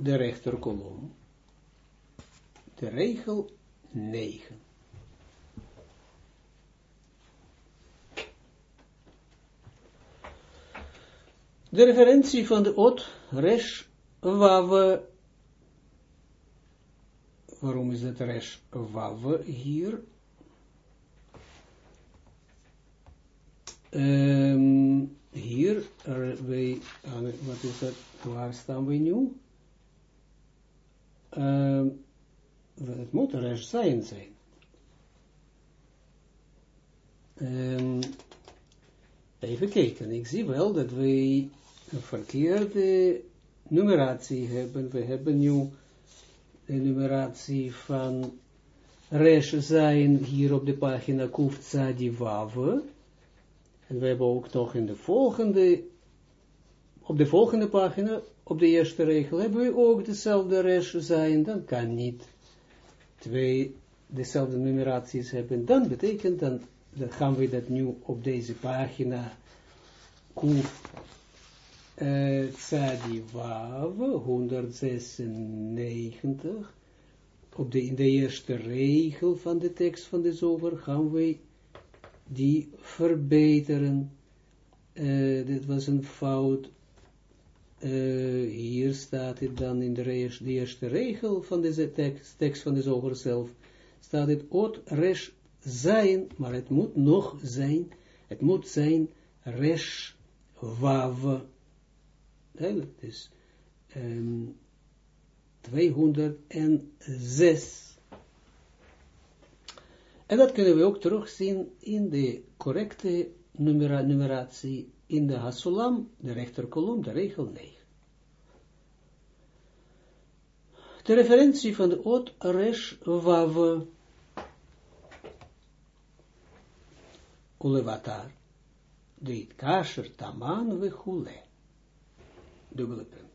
de rechterkolom, de regel 9. De referentie van de ot, resh, wave, waarom is het resh, wave hier? Um, hier, er, wij, wat is dat, waar staan we nu? Um, het moet resh zijn zijn. Um, even kijken, ik zie wel dat wij een verkeerde numeratie hebben. We hebben nu de numeratie van Resh hier op de pagina Kufza die Wave. En we hebben ook nog in de volgende, op de volgende pagina, op de eerste regel, hebben we ook dezelfde Resh zijn. Dan kan niet twee dezelfde numeraties hebben. Dan betekent dat, dan gaan we dat nu op deze pagina Kuf Tzadi Wav, 196, op de, in de eerste regel van de tekst van de zoger gaan wij die verbeteren. Uh, dit was een fout. Hier staat het dan in de, de, eerste regel van deze tekst, tekst van de zoger zelf, staat het ot resh zijn, maar het moet nog zijn, het moet zijn resh wav. Duidelijk, dus um, 206. En dat kunnen we ook terugzien in de correcte numera numeratie in de Hasulam, de rechterkolom, de regel 9. De referentie van de Ot Resh Wav Ulevatar, de Kasher Taman Vechule, dubbele punt.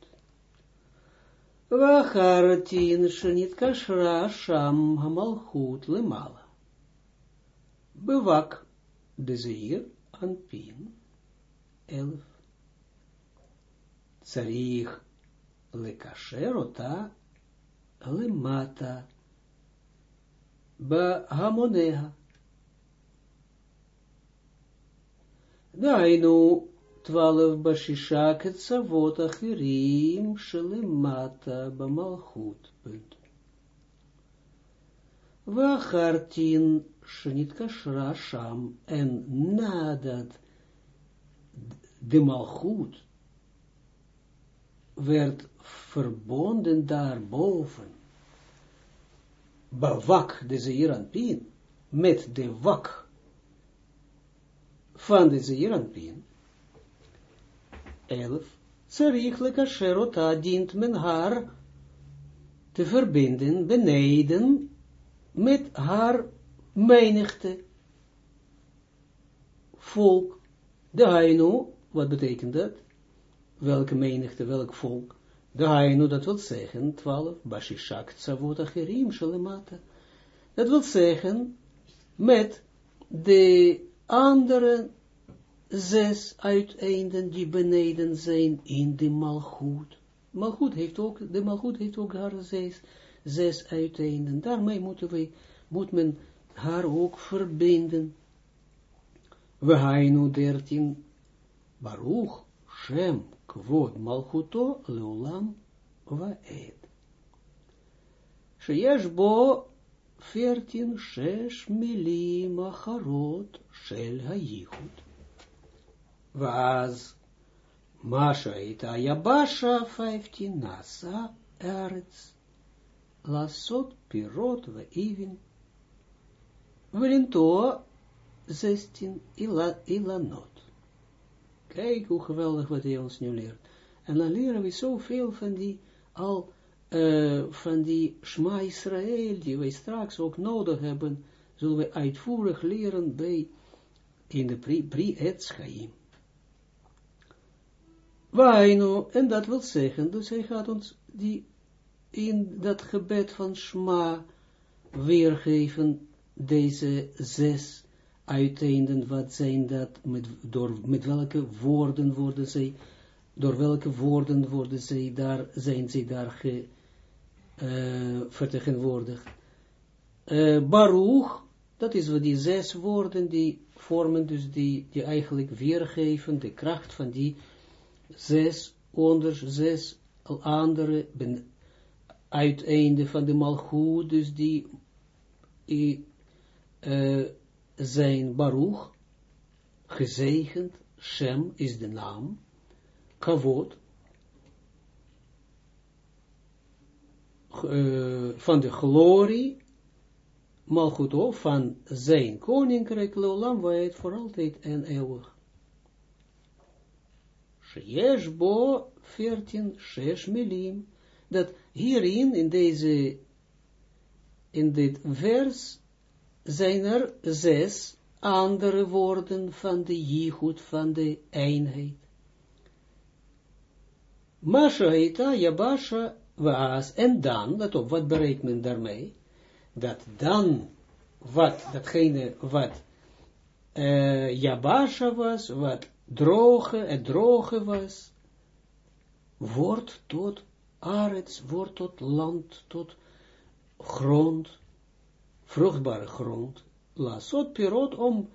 Вахаратин sham шам Lemala лемала. de дезеир anpin. 11. Tsarich lekasherota lemata ba hamoneha. Dainu 12 bashishak et savota chirim shelemata ba malchut. Vachartin shenit kashra sham en nadat de malchut werd verbonden daarboven, bewak de Zeeranpien, met de wak van de Zeeranpien, 11. Zarich lekasherota dient men haar te verbinden beneden met haar menigte volk. De hainu, wat betekent dat? Welke menigte, welk volk? Hainu, dat wil zeggen, 12, bashishak tsavot acherim shalemata. Dat wil zeggen, met de andere zes uiteinden die beneden zijn in de malgoed. Malgoed heeft ook, de malgoed heeft ook haar zes, zes uiteinden. Daarmee moeten we, moet men haar ook verbinden. We hainu dertien, Baruch, Shem, Kvod, Malchuto, Leulam, Vaed. Sheyesh bo, veertien, shesh, milim, acharot, shel hayichud. Was Masha ita Yabasha 15 Nasa Eretz Lasot Pirot ve Ivin Velintoa 16 ila, Ilanot. Kijk hoe geweldig wat hij ons nu leert. En dan leren we zoveel van die al uh, van die Shma Israël, die wij straks ook nodig hebben, zullen we uitvoerig leren bij in de Pri, pri en dat wil zeggen, dus hij gaat ons die in dat gebed van Shma weergeven, deze zes uiteinden, wat zijn dat, met, door, met welke woorden worden zij, door welke woorden worden zij daar, zijn zij daar ge, uh, vertegenwoordigd. Uh, Baruch, dat is wat die zes woorden, die vormen dus die, die eigenlijk weergeven, de kracht van die zes onder zes andere uiteinde van de malgoed, dus die uh, zijn Baruch, gezegend, Shem is de naam, Kavod, uh, van de glorie, Malchut van zijn koninkrijk, Leolam, waar het voor altijd en eeuwig. Sheyesh bo 14, shesh milim. Dat hierin, in deze, in dit vers, zijn er zes andere woorden van de jichut, van de eenheid. Masha heita, Yabasha, was, en dan, let op, wat bereikt men daarmee? Dat dan, wat, datgene wat uh, Yabasha was, wat droge, het droge was, wordt tot arets, wordt tot land, tot grond, vruchtbare grond, lasot pirot om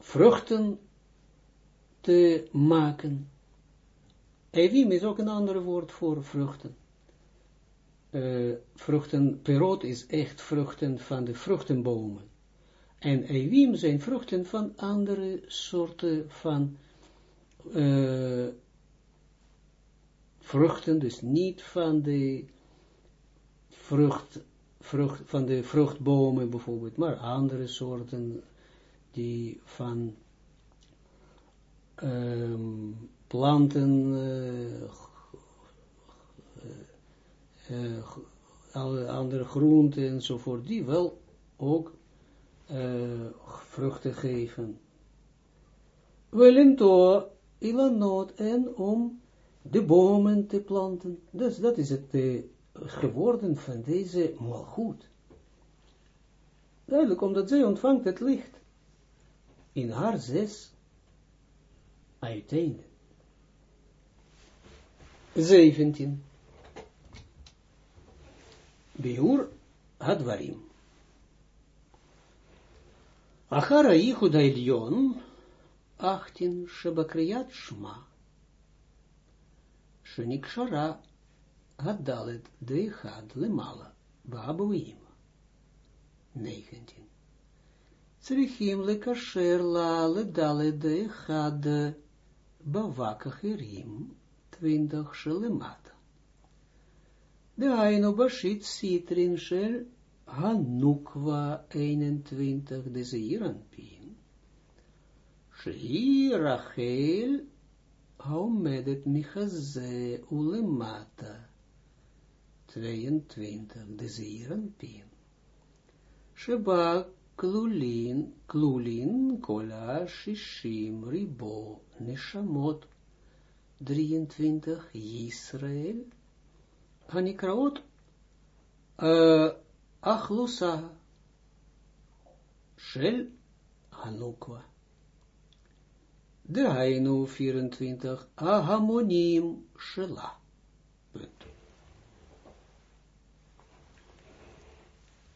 vruchten te maken. Evim is ook een ander woord voor vruchten. Uh, vruchten, perot is echt vruchten van de vruchtenbomen. En Evim zijn vruchten van andere soorten van uh, vruchten, dus niet van de vrucht, vrucht, van de vruchtbomen bijvoorbeeld, maar andere soorten die van um, planten, uh, uh, alle andere groenten enzovoort, die wel ook uh, vruchten geven. Welento ilanot en om de bomen te planten. Dus dat is het geworden van deze malgoed. Duidelijk, omdat zij ontvangt het licht in haar zes uiteinden. 17. Biur Hadvarim. Achara Yichud Elyon, 18, Shebakriyat Shma, Shenikshara Hadalet Deichad Lemala, Babuim. 19. Tzrichim lekasher la ledale Deichad Bavakachirim, 20, Shelemata. De Aino Bashit Sitrin Shel Hanukwa 21, de Zeiranpin. Shei Rachel Michaze Ulemata 22, de Zeiranpin. Sheba Klulin, Klulin, Kola, Shishim, Ribo, Neshamot, 23, Israël, Hanikraot, uh, Achlusa Shel Hanukwa. Hainu 24 Ahamonim Shela. Punt.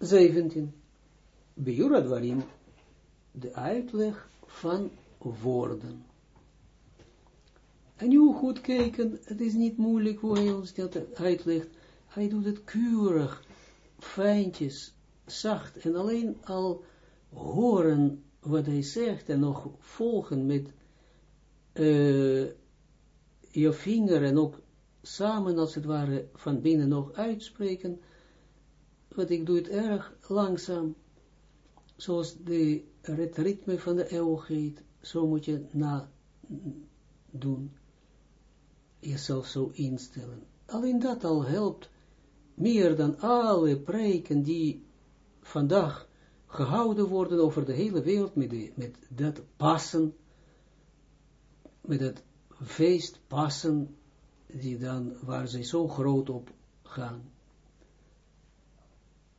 17. Bejuradwarim, de uitleg van woorden. En nu goed kijken, het is niet moeilijk hoe hij ons dat uitlegt. Hij doet het keurig fijntjes, zacht, en alleen al horen wat hij zegt en nog volgen met uh, je vinger en ook samen als het ware van binnen nog uitspreken, wat ik doe het erg langzaam, zoals de, het ritme van de eeuwigheid, zo moet je na doen, jezelf zo instellen. Alleen dat al helpt meer dan alle preken die vandaag gehouden worden over de hele wereld, met, met dat passen, met dat feest passen, die dan, waar zij zo groot op gaan.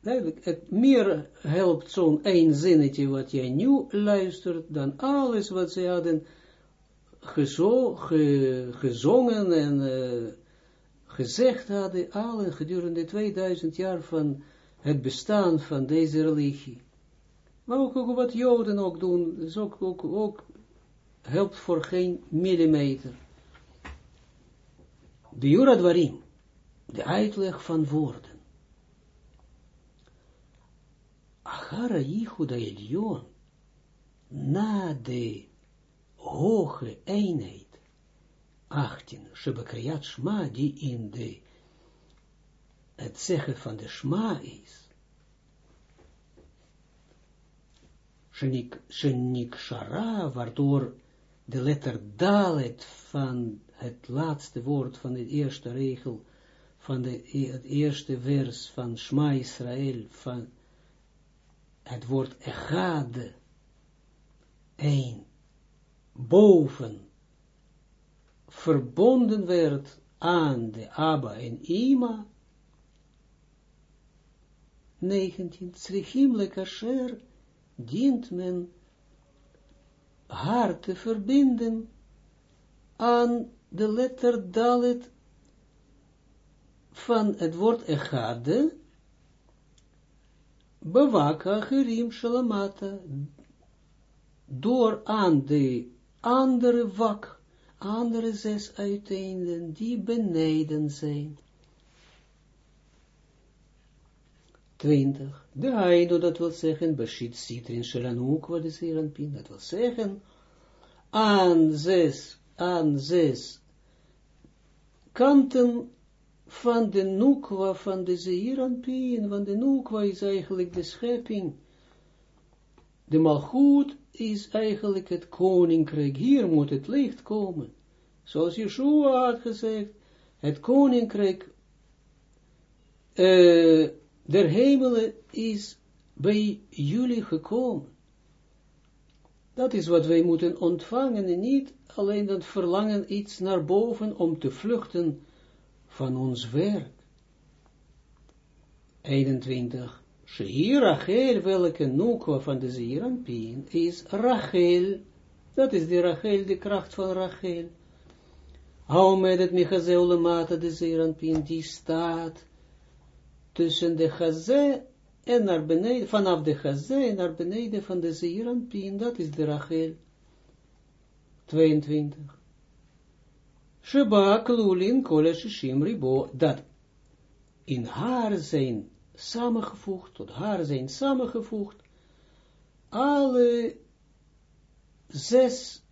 Duidelijk, het meer helpt zo'n één zinnetje wat jij nu luistert, dan alles wat zij hadden gezo, ge, gezongen en uh, gezegd hadden, al gedurende 2000 jaar van het bestaan van deze religie. Maar ook, ook wat Joden ook doen, is ook, ook, ook helpt voor geen millimeter. De Juradwarim, de uitleg van woorden. Achara Yichuda Elion, na de hoge eenheid, 18, Shebekriyat Shma, die in de, het van de Shma is, Shenik de letter Dalet van het laatste woord van de eerste regel, van het eerste vers van Shma Israël, het woord Echad, een, boven verbonden werd aan de Abba en Ima, 19, Tzrichim lekasher, dient men haar te verbinden aan de letter Dalet van het woord Echade, bewaka gerim shalamata, door aan de andere wak andere zes uiteinden die beneden zijn. 20. De Haino, dat wil zeggen, Bashit Sitrin Shelanukwa, de Zeranpin, dat wil zeggen, aan zes, aan zes kanten van de Nukwa, van de Zeranpin, van de Nukwa is eigenlijk de schepping. De Malchut is eigenlijk het koninkrijk. Hier moet het licht komen. Zoals Yeshua had gezegd, het koninkrijk uh, der hemelen is bij jullie gekomen. Dat is wat wij moeten ontvangen en niet alleen dat verlangen iets naar boven om te vluchten van ons werk. 21. Shehi Rachel, welke nukwa van de Zeeranpien, is Rachel. Dat is de Rachel, de kracht van Rachel. Hou met het Michazel mate de Zeeranpien, die staat tussen de Chazé en naar beneden, vanaf de Chazé naar beneden van de Zeeranpien, dat is de Rachel. 22. Sheba klulin kole shishim ribo, dat in haar zijn samengevoegd, tot haar zijn samengevoegd, alle zes,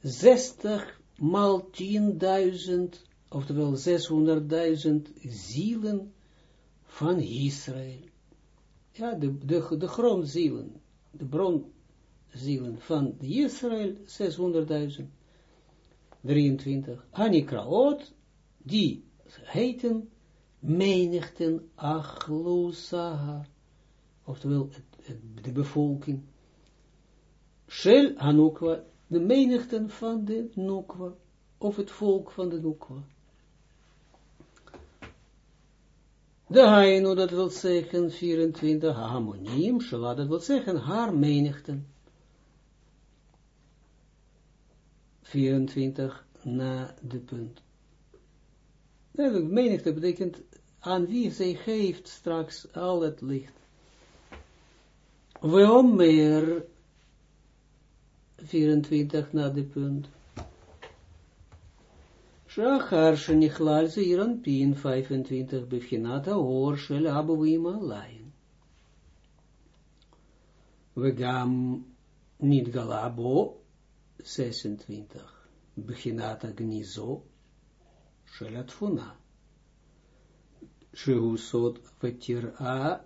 zestig maal tienduizend, oftewel zeshonderdduizend zielen van Israël. Ja, de, de, de grondzielen, de bronzielen van Israël, 600.000, 23. Anikraot, die heten menigten achlusaha, oftewel de bevolking, shel hanukwa, de menigten van de nukwa, of het volk van de nukwa. De haino, dat wil zeggen, 24, harmoniem, shala, dat wil zeggen, haar menigten. 24, na de punt. De menigte betekent aan wie zij geeft straks al het licht. Waarom meer 24 na de punt. Shachar shenichlal pin 25 bevchinata or shel abuima lain. Vegam niet galabo 26 bevchinata gnizo shel atfuna. Shehu sod a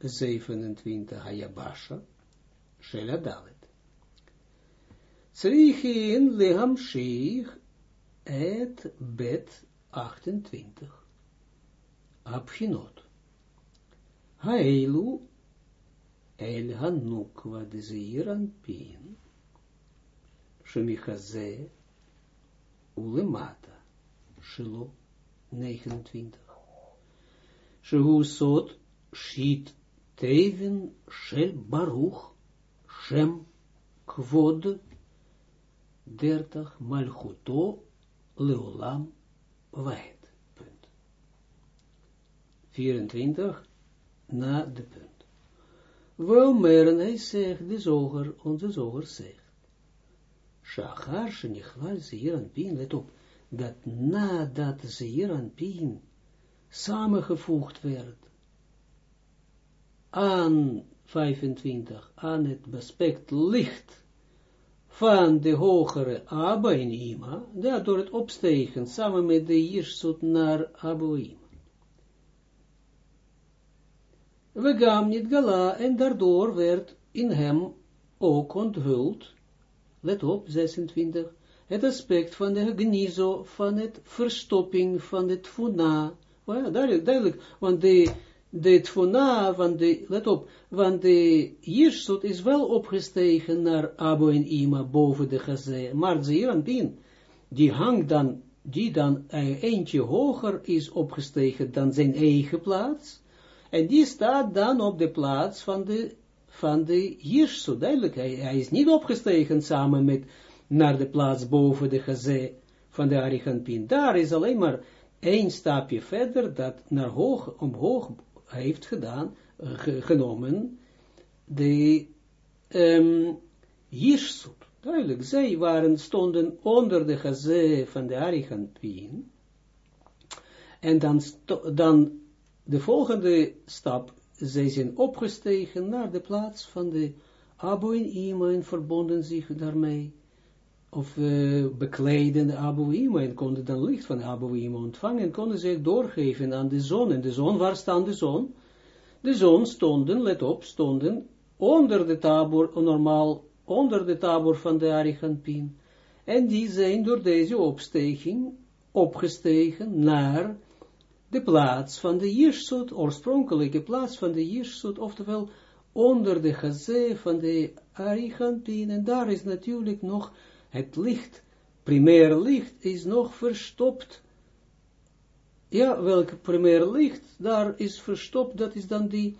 27 hayabasha shel adalet. Tzrichin lehamshich et bet 28. Abchinot. Haelu el hanukwa de zeiran pin. Shemichaze ulemata. Shilo 29. Shehu shit teven shel baruch shem kvod 30 malchuto leolam. Punt. 24 na de punt. Wel meren hij zegt, de zoger, onze zoger zegt. Shachar shenichval zeiran pin, let op, dat nadat zeiran pin samengevoegd werd aan 25, aan het aspect licht van de hogere Abba en Ima, ja, door het opstegen samen met de Jirsut naar Abba We gaan niet gala en daardoor werd in hem ook onthuld, let op, 26, het aspect van de genizo, van het verstopping van het funa, well, duidelijk, duidelijk, want de de tfona van de, let op, want de Jirsut is wel opgestegen naar Abu en Ima boven de Gazé, maar Zeeranpin, die hangt dan, die dan eentje hoger is opgestegen dan zijn eigen plaats, en die staat dan op de plaats van de, van de Jirsut, duidelijk, hij, is niet opgestegen samen met, naar de plaats boven de Gazé van de Ariganpin, daar is alleen maar één stapje verder, dat naar hoog, omhoog heeft gedaan, genomen, de um. Duidelijk, zij waren, stonden onder de gazé van de Ariganpien. En dan, dan de volgende stap, zij zijn opgestegen naar de plaats van de Abu en Ima en verbonden zich daarmee. Of uh, bekleden de Abu Ima en konden dan licht van Abu Ima ontvangen en konden zich doorgeven aan de zon. En de zon, waar staan de zon? De zon stonden, let op, stonden onder de tabor, normaal onder de tabor van de Ariganpin. En die zijn door deze opsteging opgestegen naar de plaats van de Jirsut, oorspronkelijke plaats van de Jirsut, oftewel onder de gazé van de Ariganpin. En daar is natuurlijk nog het licht, primair licht, is nog verstopt. Ja, welke primair licht daar is verstopt, dat is dan die,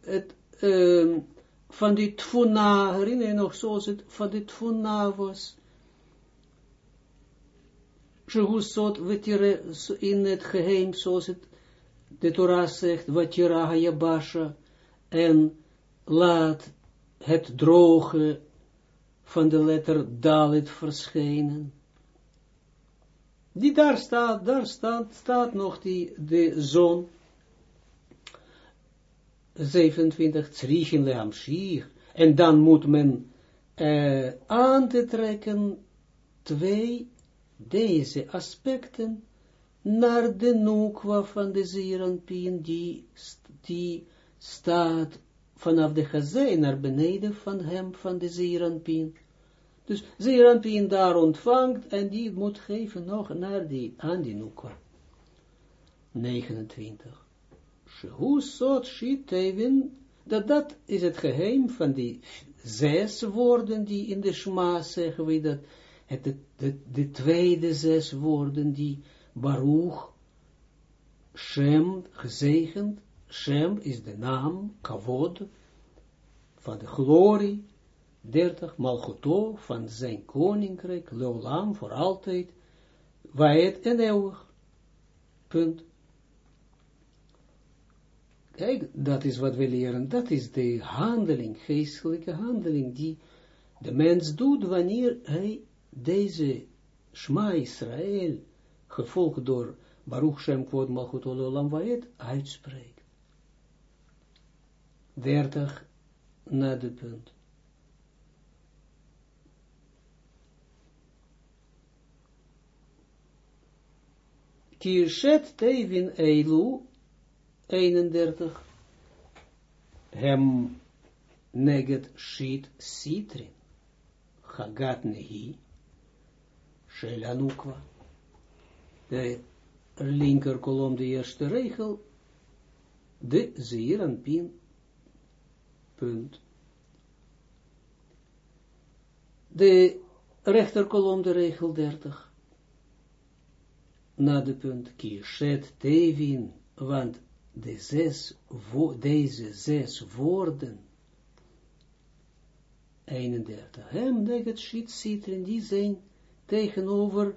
het, uh, van die tfuna, herinner je nog zoals het van die tfuna was. Shehusot vetire in het geheim, zoals het de Torah zegt, vatira hayabasha, en laat het droge van de letter Dalit verschijnen. Die daar staat, daar staat, staat nog die, de zon, 27, Tzrichin Lehamshir, en dan moet men uh, aan te trekken twee deze aspecten naar de nukwa van de Zeranpien, die, die staat vanaf de gazé naar beneden van hem, van de Zeranpien. Dus Zeranpien daar ontvangt, en die moet geven nog naar die, aan die nukwa. 29. Shehu sot tevin, dat dat is het geheim van die zes woorden die in de Shema zeggen we dat, het, de, de, de tweede zes woorden die Baruch, Shem, gezegend, Shem is de naam, Kavod, van de glorie, 30, Malchuto, van zijn koninkrijk, Leolam, voor altijd, waait en eeuwig. Punt. Kijk, dat is wat we leren, dat is de handeling, geestelijke handeling, die de mens doet wanneer hij deze Shma Israël, gevolgd door Baruch Shem Kvod Malchut Olam Vaed, uitspreekt. 30 na de punt. Kirshet Tevin Eilu 31 hem neget shit sitrin Hagat Nehi Shelanukwa de linker kolom de eerste regel de zeer pin punt de rechterkolom de regel 30 na de punt kieshet tevin want de zes, deze zes woorden, 31, hem neget shit citrin, die zijn tegenover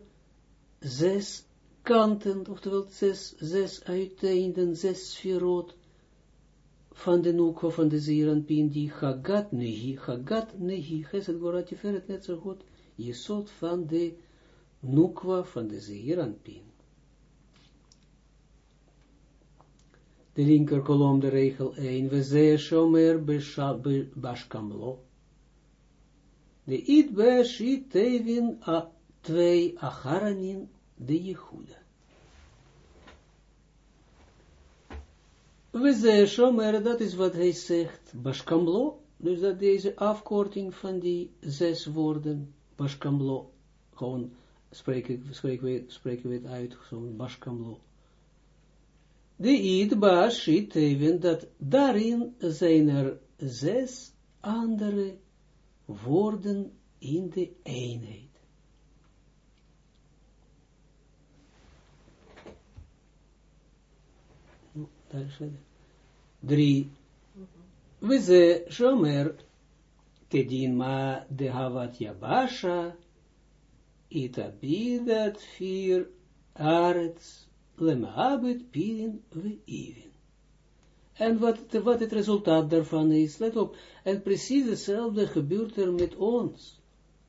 zes kanten, oftewel zes, zes uiteinden, zes sferot, van de nukwa van de zeeranpien, die hagat nehi, hagat nehi, geset gorat tiferet net zo goed, jesot van de nukwa van de zeeranpien. de linker kolom de regel 1, we ze shomer bashkamlo. De it besh it tevin a 2 acharanin de Jehuda. We ze shomer, dat is wat hij zegt, bashkamlo, dus dat deze afkorting van die zes woorden, bashkamlo, gewoon spreken, we, het uit, zo'n bashkamlo de Idba schiet even dat daarin zijn er zes andere woorden in de eenheid. Daar is het. Drie. We ze shomer kedin ma de havat yabasha itabidat vier arets lemaabet, pirin, we even. En wat, wat het resultaat daarvan is, let op, en precies hetzelfde gebeurt er met ons.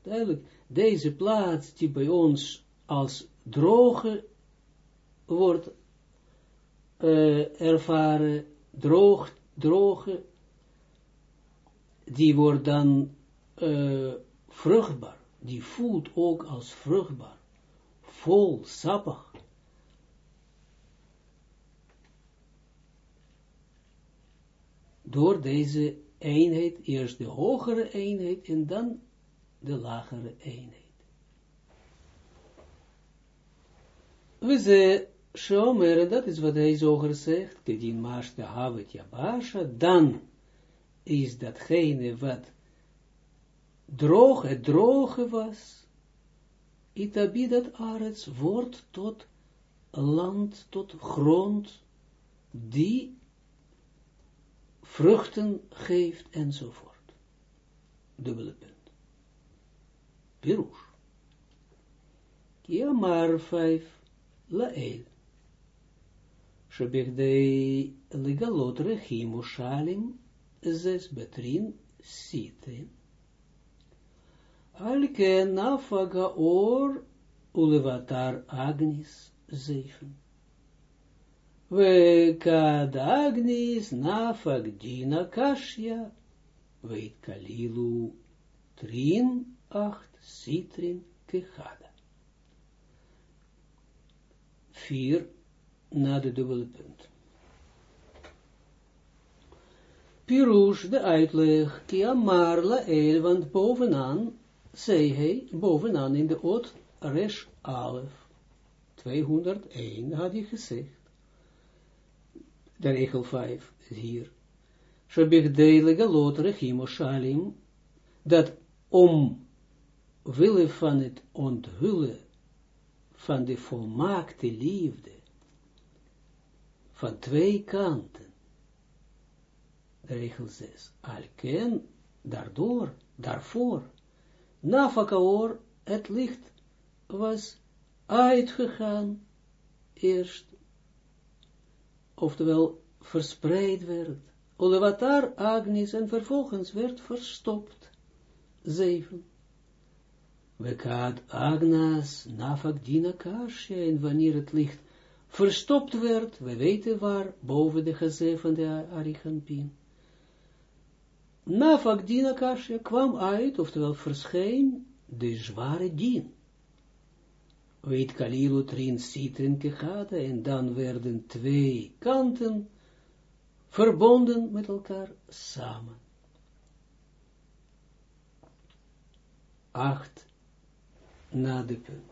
Duidelijk, deze plaats die bij ons als droge wordt uh, ervaren, droog, droge, die wordt dan uh, vruchtbaar. Die voelt ook als vruchtbaar. Vol, sappig. Door deze eenheid, eerst de hogere eenheid en dan de lagere eenheid. We ze Shomer, dat is wat hij zoger zegt, kedin maashte havet jabasha, dan is datgene wat droog, het droge was, itabidat arets wordt tot land, tot grond, die vruchten geeft, enzovoort. Dubbele punt. Pirush. Ja, maar vijf, lael. Shabigdei legalot rechimu shalim zes betrin siti. Alke nafaga or ulevatar agnis zeifen. We kad agnis nafag dina kashya weet kalilu trin acht sitrin kechada. Vier na de dubbele punt. Pirush, de uitleg, kia marla el, want bovenaan, zei hij, bovenaan in de oot, resh alef, 201, had hij gezegd, de regel 5 hier, Shabigdele galot rechim shalim, dat om willen van het onthullen van de volmaakte liefde, van twee kanten. Regel 6. Alken, daardoor, daarvoor, nafakaor, het licht was uitgegaan, eerst, oftewel verspreid werd, Olevatar Agnis en vervolgens werd verstopt. 7. Wekad Agnas nafak dina en wanneer het licht verstopt werd, we weten waar, boven de gezee van de Arichampin. Nafak dina kasje kwam uit, oftewel verscheen, de zware dien. Weet Kalilu trin citrin en dan werden twee kanten verbonden met elkaar samen. Acht na de punt.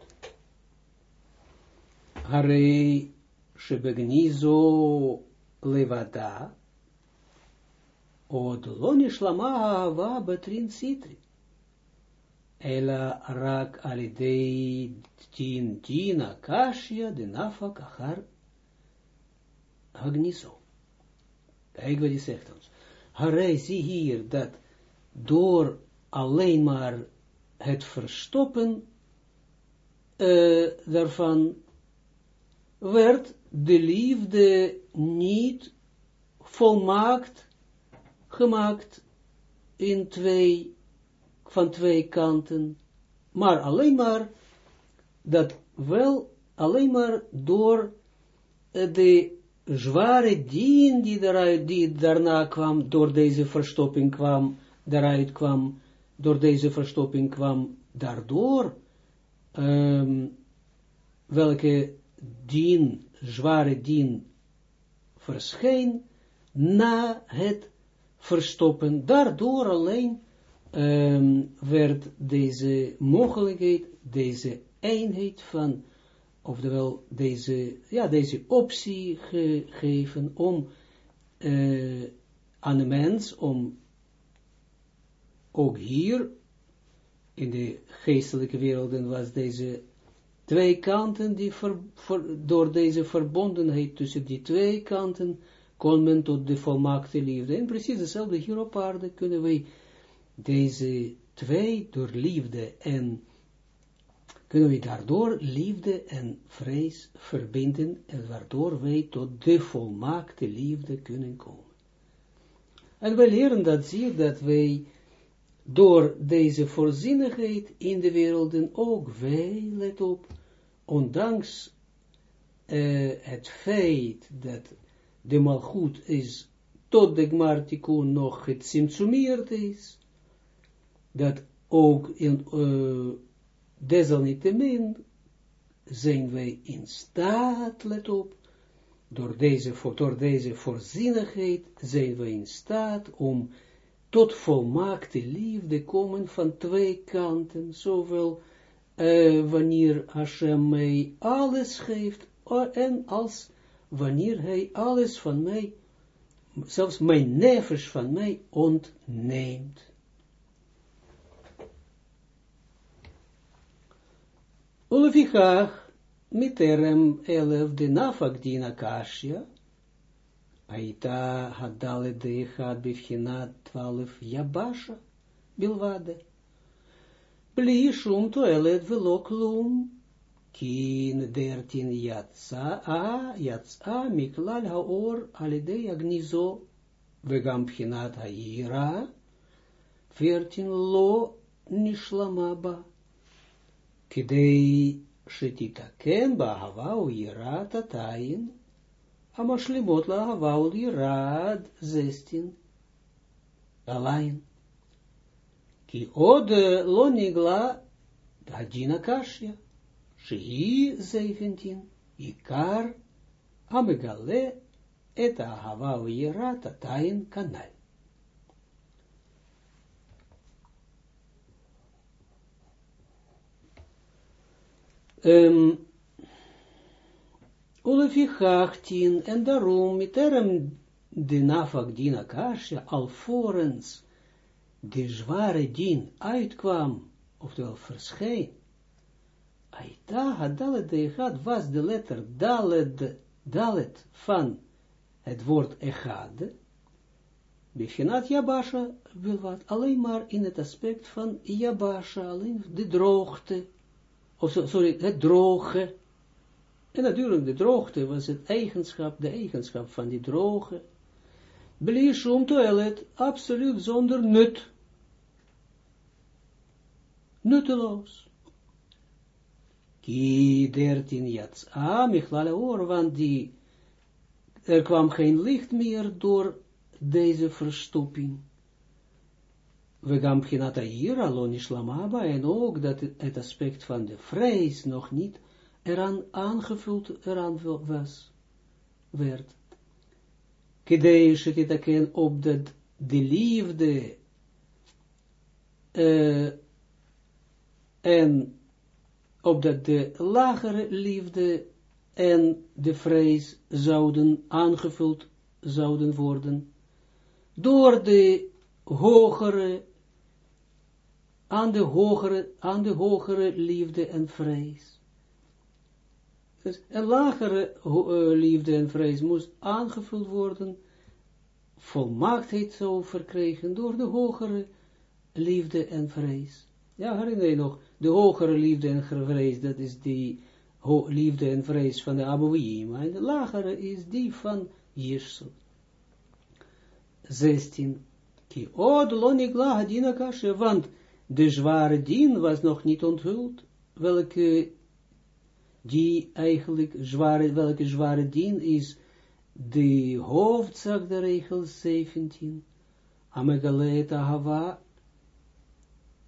Harei shebegnizo levada, od lo nishlama hava betrin sitri. Ela rak alidei tin tina kashia de nafa kachar agnizo. Kijk wat hij zegt ons. Harei, zie hier dat door alleen maar het verstoppen uh, daarvan werd de liefde niet volmaakt gemaakt in twee, van twee kanten, maar alleen maar, dat wel alleen maar door de zware dien die, daaruit, die daarna kwam, door deze verstopping kwam, daaruit kwam, door deze verstopping kwam, daardoor, um, welke dien, zware dien, verscheen na het verstoppen. Daardoor alleen um, werd deze mogelijkheid, deze eenheid van, oftewel deze, ja, deze optie gegeven om uh, aan de mens, om ook hier in de geestelijke werelden was deze twee kanten, die door deze verbondenheid tussen die twee kanten, kon men tot de volmaakte liefde. En precies hetzelfde hier op aarde kunnen wij deze twee door liefde en kunnen we daardoor liefde en vrees verbinden en waardoor wij tot de volmaakte liefde kunnen komen. En wij leren dat zie dat wij door deze voorzienigheid in de werelden ook wij, let op, ondanks uh, het feit dat de malgoed is tot de gmartikun nog gesimsumeerd is, dat ook in, uh, desalniettemin zijn wij in staat, let op, door deze, door deze voorzienigheid zijn wij in staat om tot volmaakte liefde komen van twee kanten, zowel uh, wanneer Hashem mij alles geeft, en als wanneer hij alles van mij, zelfs mijn nevers van mij ontneemt. Ulevichach, miterem elef de nafak dina kashya, Aita hadale de had bifhinat twaalf yabasha, bilvade. Bli shum toelet klum, kin dertin yatsa, a yatsa miklal haor alidei agnizo, vegam bchinat haira, veertien lo nishlamaba. Kidei shetitaken bahava yirad atayin, amashlimot la hava yirad zestin, Ki od lo nigla hadina kashya, shehi zeifentin, ikar amegale et ahava yirad atayin kanal. Ulefichachtin, en daarom, miterem de nafak din akasha, alvorens de zware din uitkwam, oftewel verscheen, Aita hadalet echad was de letter dalet, dalet van het woord echad, Bichinat Yabasha wil wat, alleen maar in het aspect van Yabasha, alleen de droogte, of sorry, het droge. En natuurlijk, de droogte was het eigenschap, de eigenschap van die droge. Blieshum toilet, absoluut zonder nut. Nutteloos. Ki dertien jats, ah, michlale oor, want die, er kwam geen licht meer door deze verstopping we gaan Pchinata hier, alonish lamaba, en ook dat het aspect van de vrees nog niet eraan aangevuld eraan was, werd. Ken op dat de liefde uh, en opdat de lagere liefde en de vrees zouden aangevuld zouden worden door de hogere aan de hogere, aan de hogere liefde en vrees. Dus een lagere uh, liefde en vrees moest aangevuld worden, volmaaktheid zou verkrijgen door de hogere liefde en vrees. Ja, herinner je nog, de hogere liefde en vrees, dat is die liefde en vrees van de Abouim, en de lagere is die van Jezus. 16. Ki od lo nigla hadina kashe, want de zware dien was nog niet onthuld, welke die eigenlijk zware, welke zware dien is de hoofdzak de regel 17, Amegaleta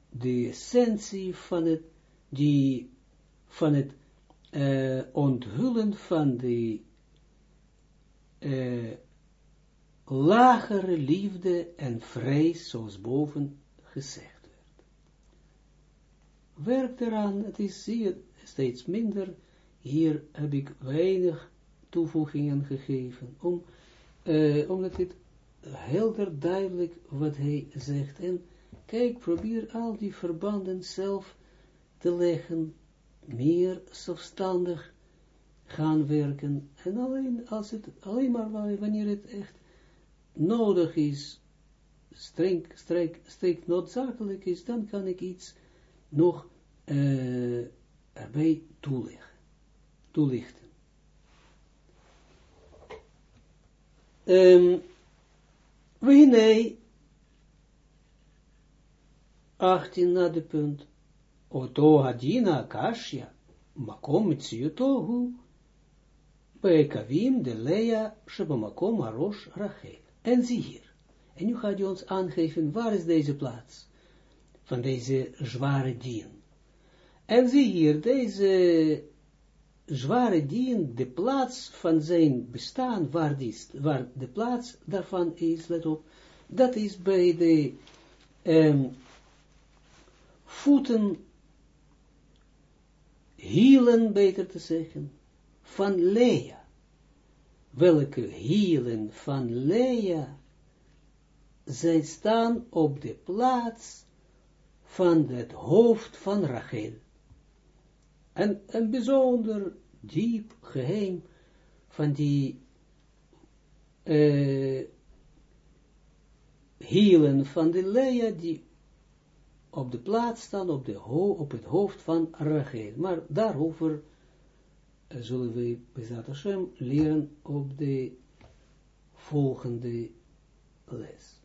de essentie van het, die, van het uh, onthullen van de uh, lagere liefde en vrees, zoals boven gezegd werk eraan, het is hier steeds minder, hier heb ik weinig toevoegingen gegeven, om, uh, omdat het helder duidelijk wat hij zegt, en kijk, probeer al die verbanden zelf te leggen, meer zelfstandig gaan werken, en alleen, als het, alleen maar wanneer het echt nodig is, streng, streng, strikt noodzakelijk is, dan kan ik iets nog uh, erbij toelichten. Toelichten. Um, nee, 18 na de punt. Oto hadina kashya, makom mitziutohu, Kavim de Lea Shebamakom Arosh Rachel. En zie hier. En nu gaat hij ons aangeven, waar is deze plaats? Van deze zware dien. En zie hier, deze zware dien, de plaats van zijn bestaan, waar, die, waar de plaats daarvan is, let op, dat is bij de um, voeten, hielen, beter te zeggen, van Lea. Welke hielen van Lea zij staan op de plaats van het hoofd van Rachel. En een bijzonder diep geheim van die uh, hielen van de Lea die op de plaats staan op, de op het hoofd van Rachel. Maar daarover uh, zullen we Bezat Hashem leren op de volgende les.